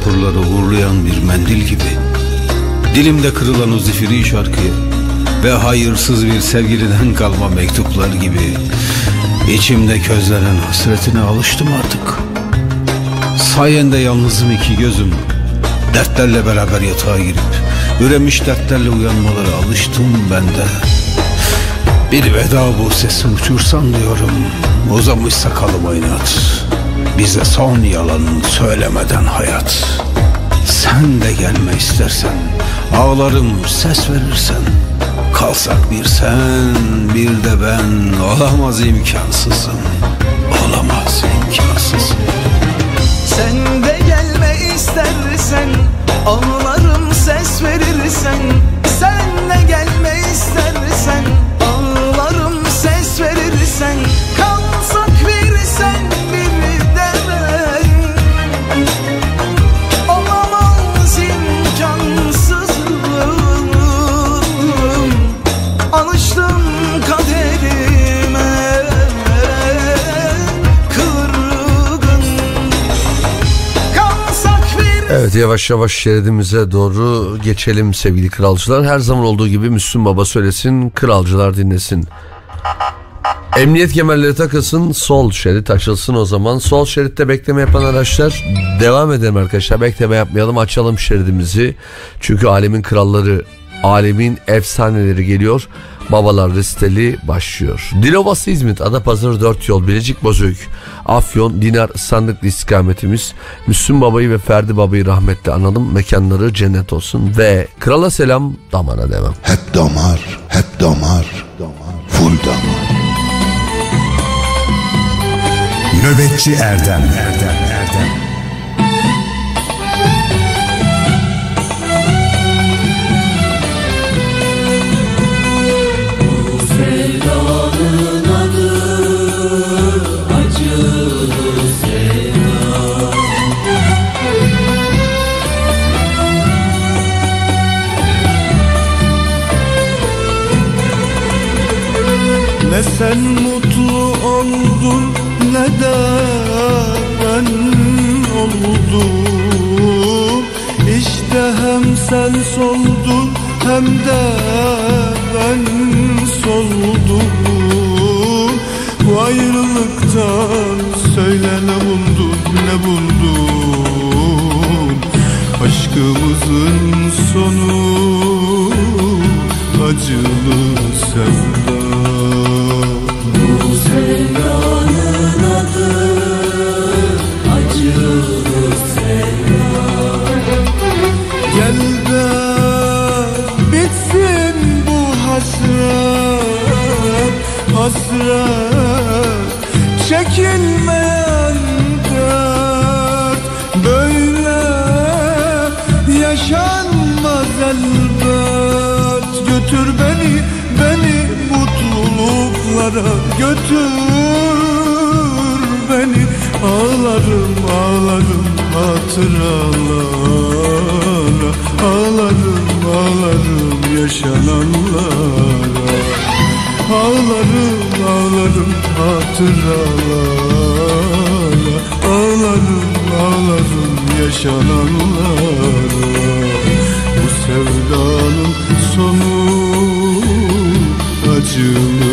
vapurları uğurlayan bir mendil gibi Dilimde kırılan o zifiri şarkıyı Ve hayırsız bir sevgiliden kalma mektuplar gibi İçimde közlenen hasretine alıştım artık. Sayende yalnızım iki gözüm Dertlerle beraber yatağa girip Üremiş dertlerle uyanmalara alıştım ben de. Bir veda bu sesi uçursan diyorum Uzamış sakalıma inat Bize son yalan söylemeden hayat. Sen de gelme istersen Ağlarım ses verirsen. Kalsak bir sen bir de ben Olamaz imkansızım. Olamaz imkansızım. Sen de gelme istersen Ağlarım ses verirsen. Sen de gelme istersen Evet yavaş yavaş şeridimize doğru geçelim sevgili kralcılar. Her zaman olduğu gibi Müslüm Baba söylesin, kralcılar dinlesin. Emniyet kemerleri takılsın, sol şerit açılsın o zaman. Sol şeritte bekleme yapan araçlar devam edelim arkadaşlar. Bekleme yapmayalım, açalım şeridimizi. Çünkü alemin kralları, alemin efsaneleri geliyor. Babalar listeli başlıyor. Dilovası İzmit, Adapazarı 4 yol, Bilecik Bozüyük, Afyon, Dinar, Sandıklı istikametimiz. Müslüm Baba'yı ve Ferdi Baba'yı rahmetle analım. Mekanları cennet olsun. Ve krala selam, damara devam. Hep damar, hep damar, full damar. Nöbetçi Erdem, Erdem, Erdem. Sen mutlu oldun ne de ben oldum. İşte hem sen soldun hem de ben soldum. Bu ayrılıktan söyle ne buldun ne buldun Aşkımızın sonu acılı Sevdanın adı acılı sevda Gel de bu hasret Hasret. Çekilmeyen Böyle yaşanmaz elbet. yollara götür beni. Ağlarım ağlarım hatıralara. Ağlarım ağlarım yaşananlara. Ağlarım ağlarım hatıralara. Ağlarım ağlarım yaşananlara. Bu sevdanın sonu acılı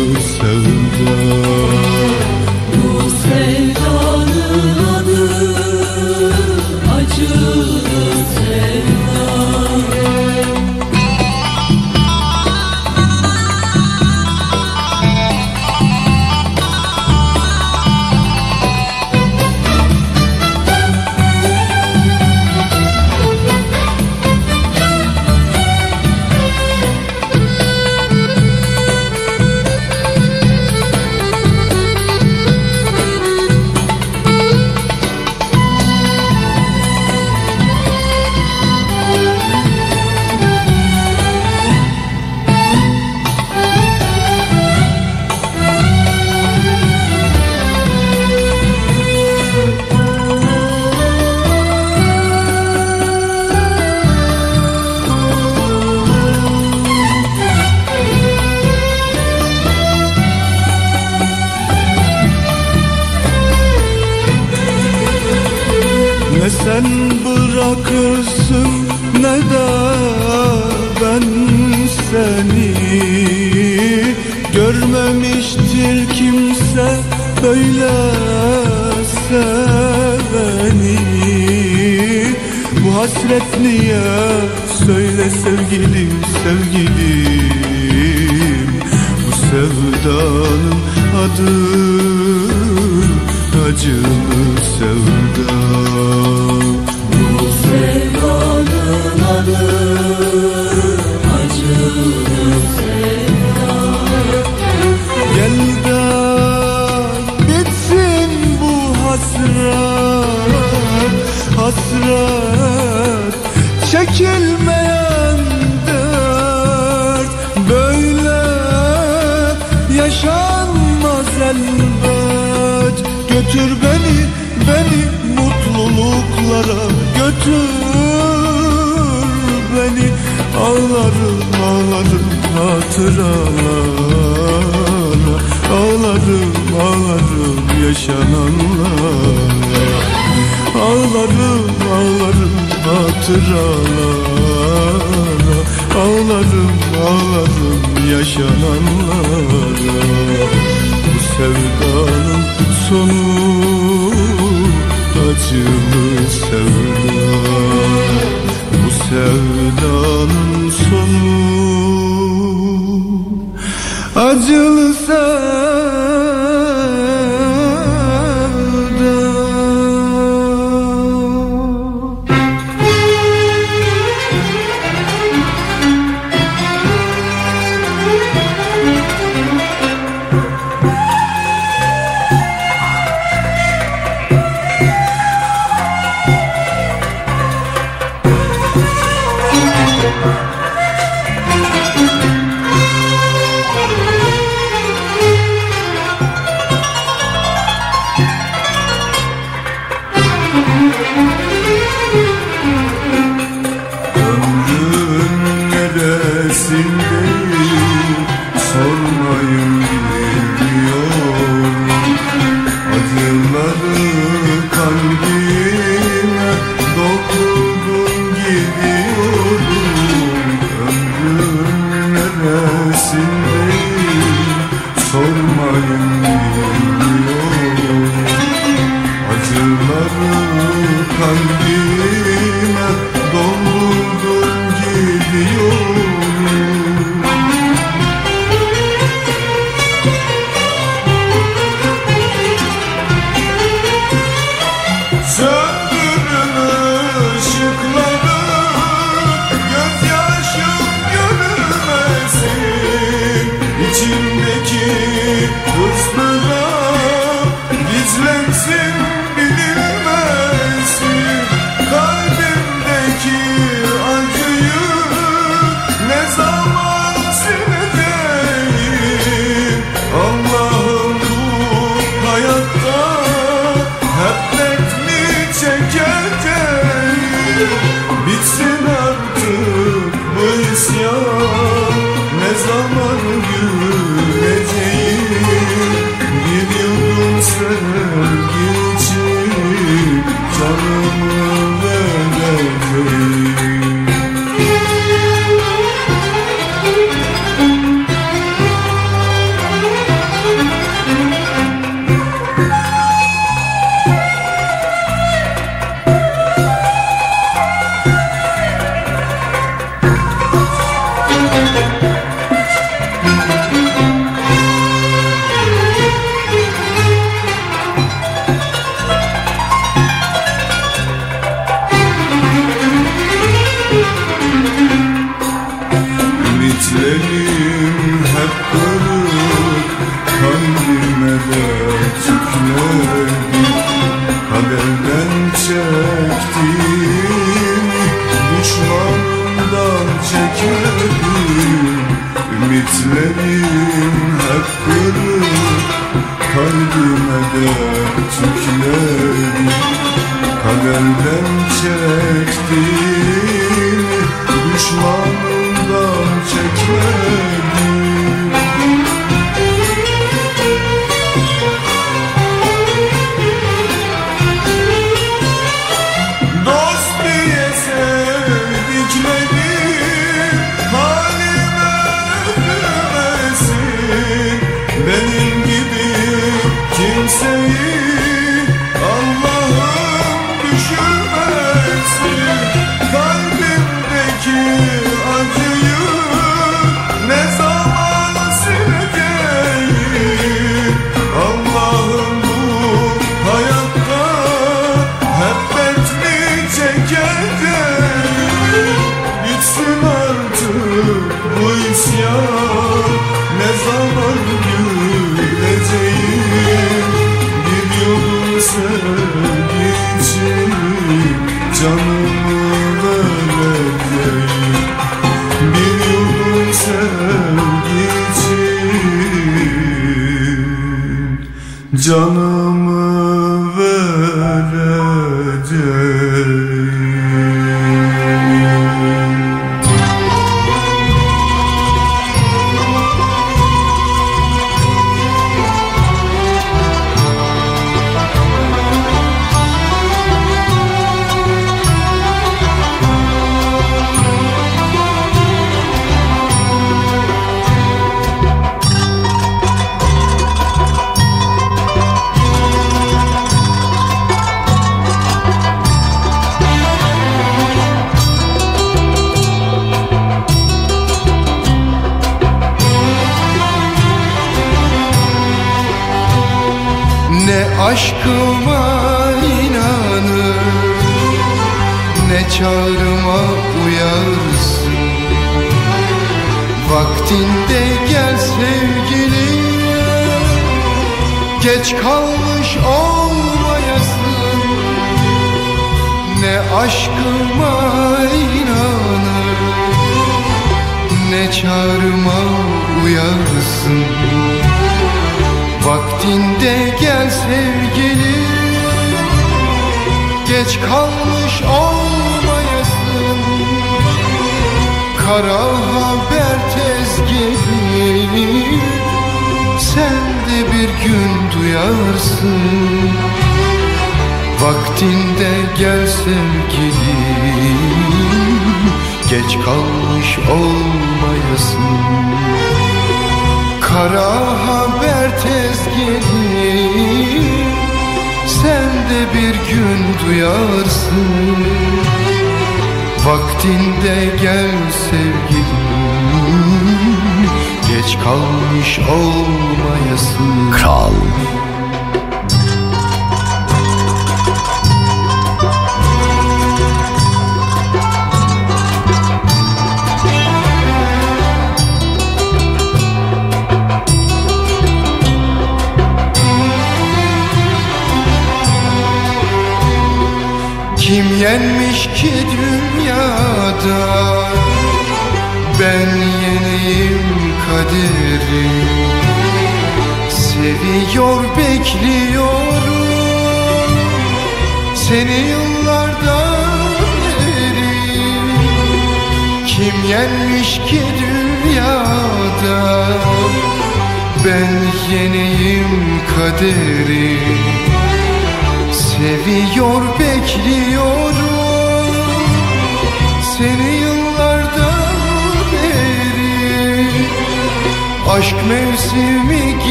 good.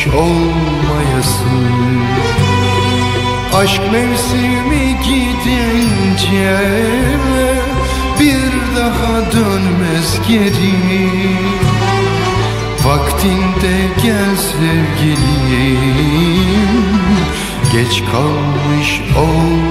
boş olmayasın. Aşk mevsimi gidince bir daha dönmez geri. Vaktinde gel sevgilim Geç kalmış olmayasın.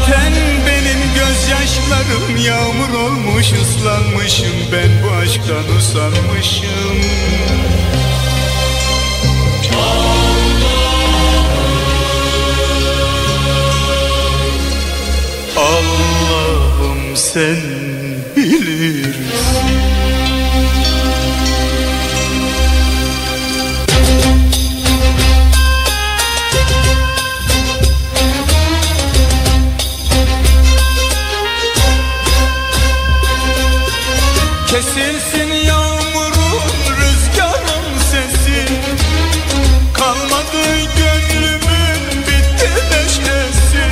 Zaten benim gözyaşlarım yağmur olmuş ıslanmışım. Ben bu aşktan usanmışım. Allah'ım sen bilirsin Kesilsin yağmurun rüzgarın sesi. Kalmadı gönlümün bitti neşesi.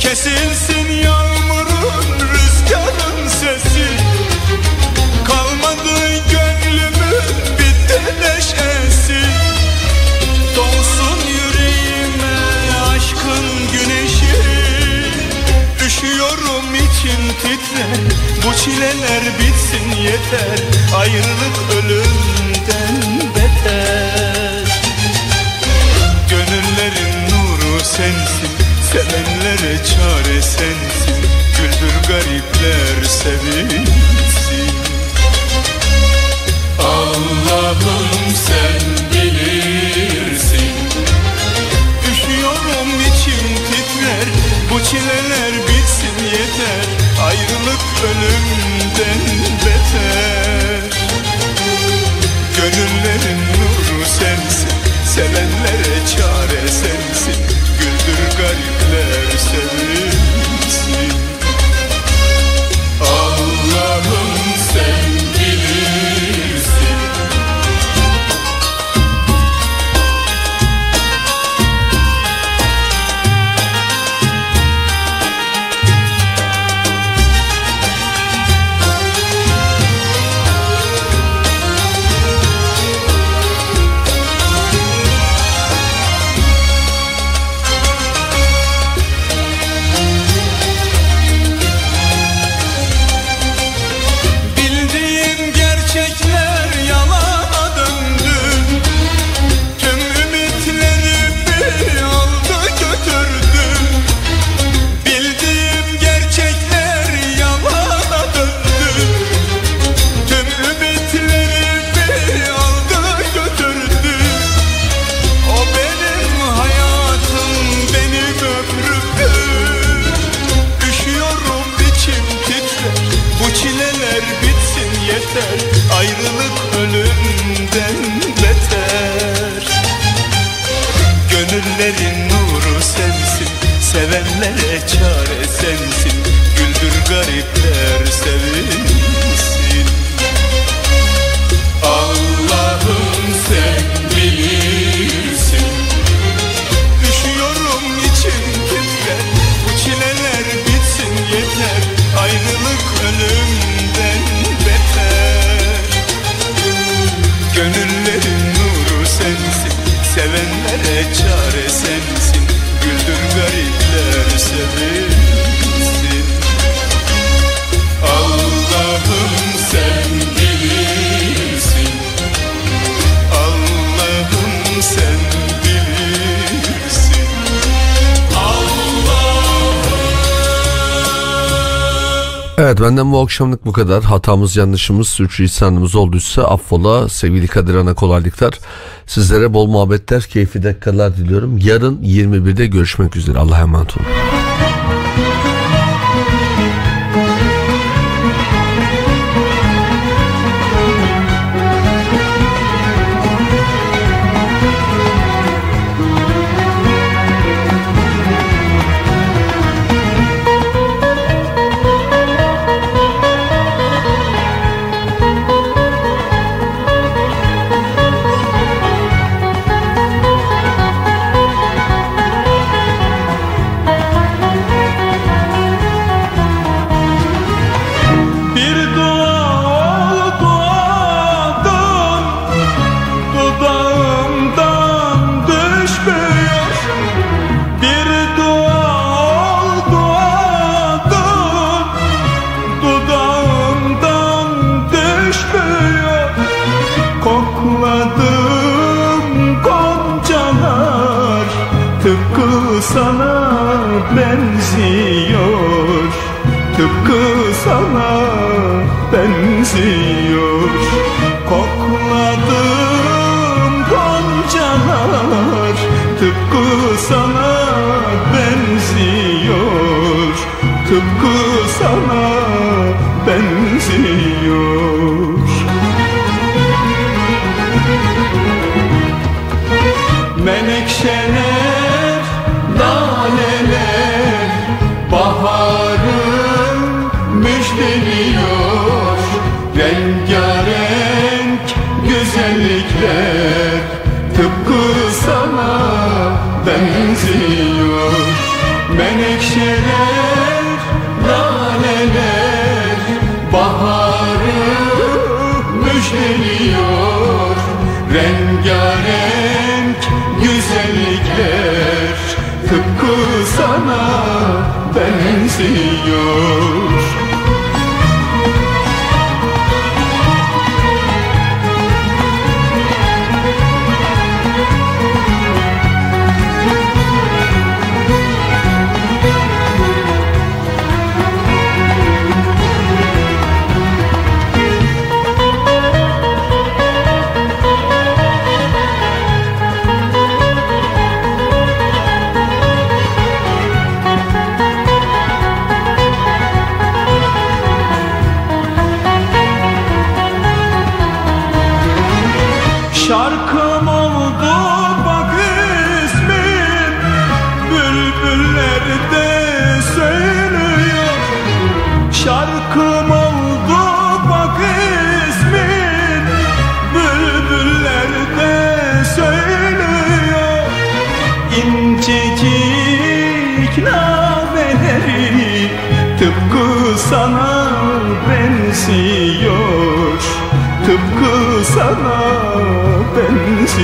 Kesilsin yağmurun rüzgarın sesi. Kalmadı gönlümün bitti neşesi. Dolsun yüreğime aşkın güneşi. Üşüyorum için titrer Bu çileler bitsin yeter Ayrılık ölümden beter. Gönüllerin nuru sensin Sevenlere çare sensin Güldür garipler sevinsin. Allah'ım sen benden bu akşamlık bu kadar. Hatamız, yanlışımız, sürçülisanımız olduysa affola. Sevgili Kadir Ana kolaylıklar. Sizlere bol muhabbetler, keyifli dakikalar diliyorum. Yarın 21'de görüşmek üzere. Allah'a emanet olun.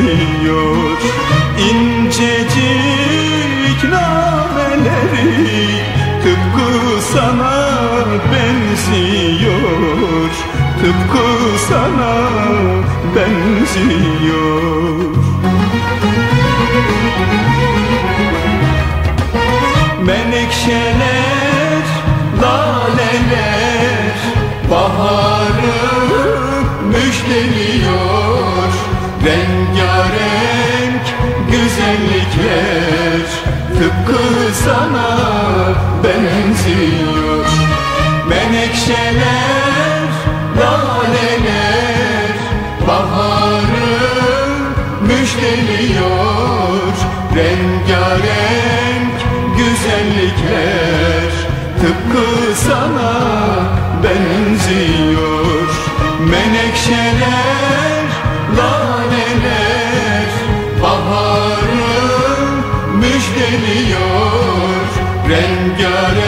Benziyor Menekşeler, laleler Baharı müjdeliyor. Rengarenk güzellikler Tıpkı sana benziyor. Menekşeler, laleler Baharı müjdeliyor. Rengarenk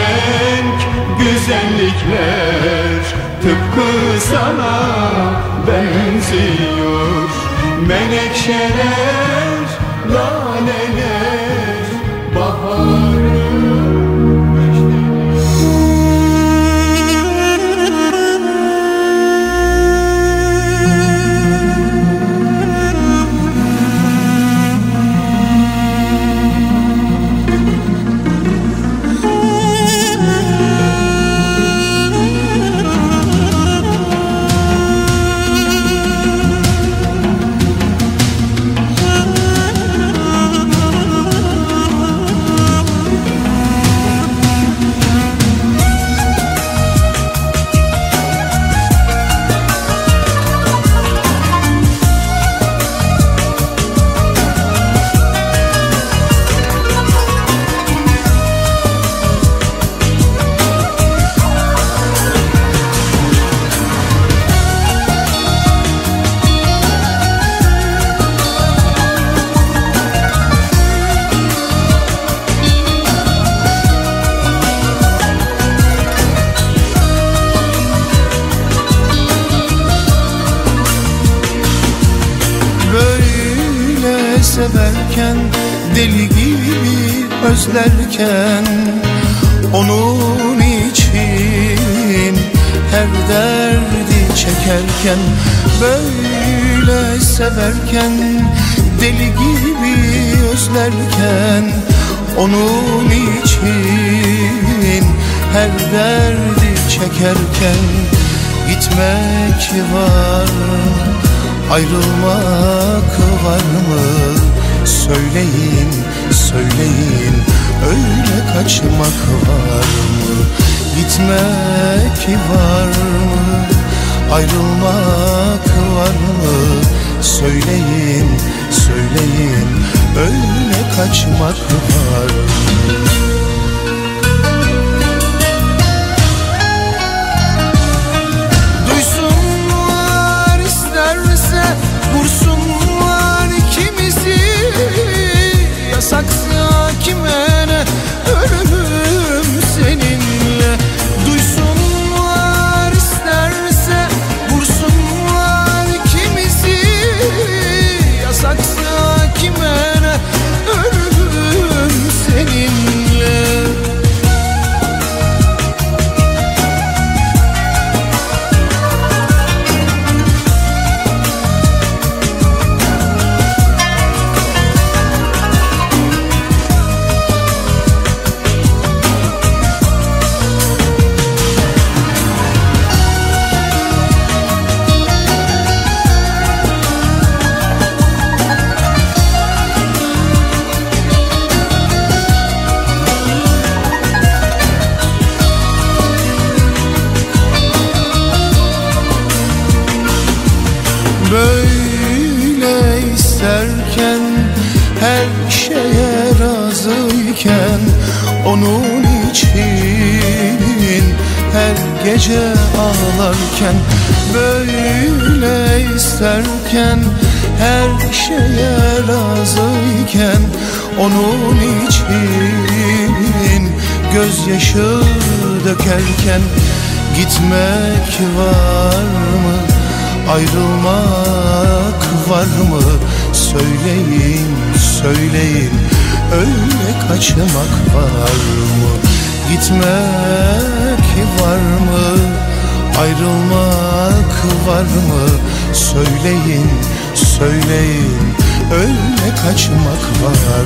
güzellikler. Tıpkı sana benziyor. Menekşeler, Gitmek var? Ayrılmak var mı? Söyleyin, söyleyin Öyle kaçmak var mı? Gitmek var mı? Ayrılmak var mı? Söyleyin, söyleyin Öyle kaçmak var mı? Ağlarken Böyle isterken her şeye razıyken Onun için gözyaşı dökerken Gitmek var mı? Ayrılmak var mı? Söyleyin, söyleyin Öyle kaçmak var mı? Gitmek var mı? Ayrılmak var mı? Söyleyin, söyleyin Öyle kaçmak var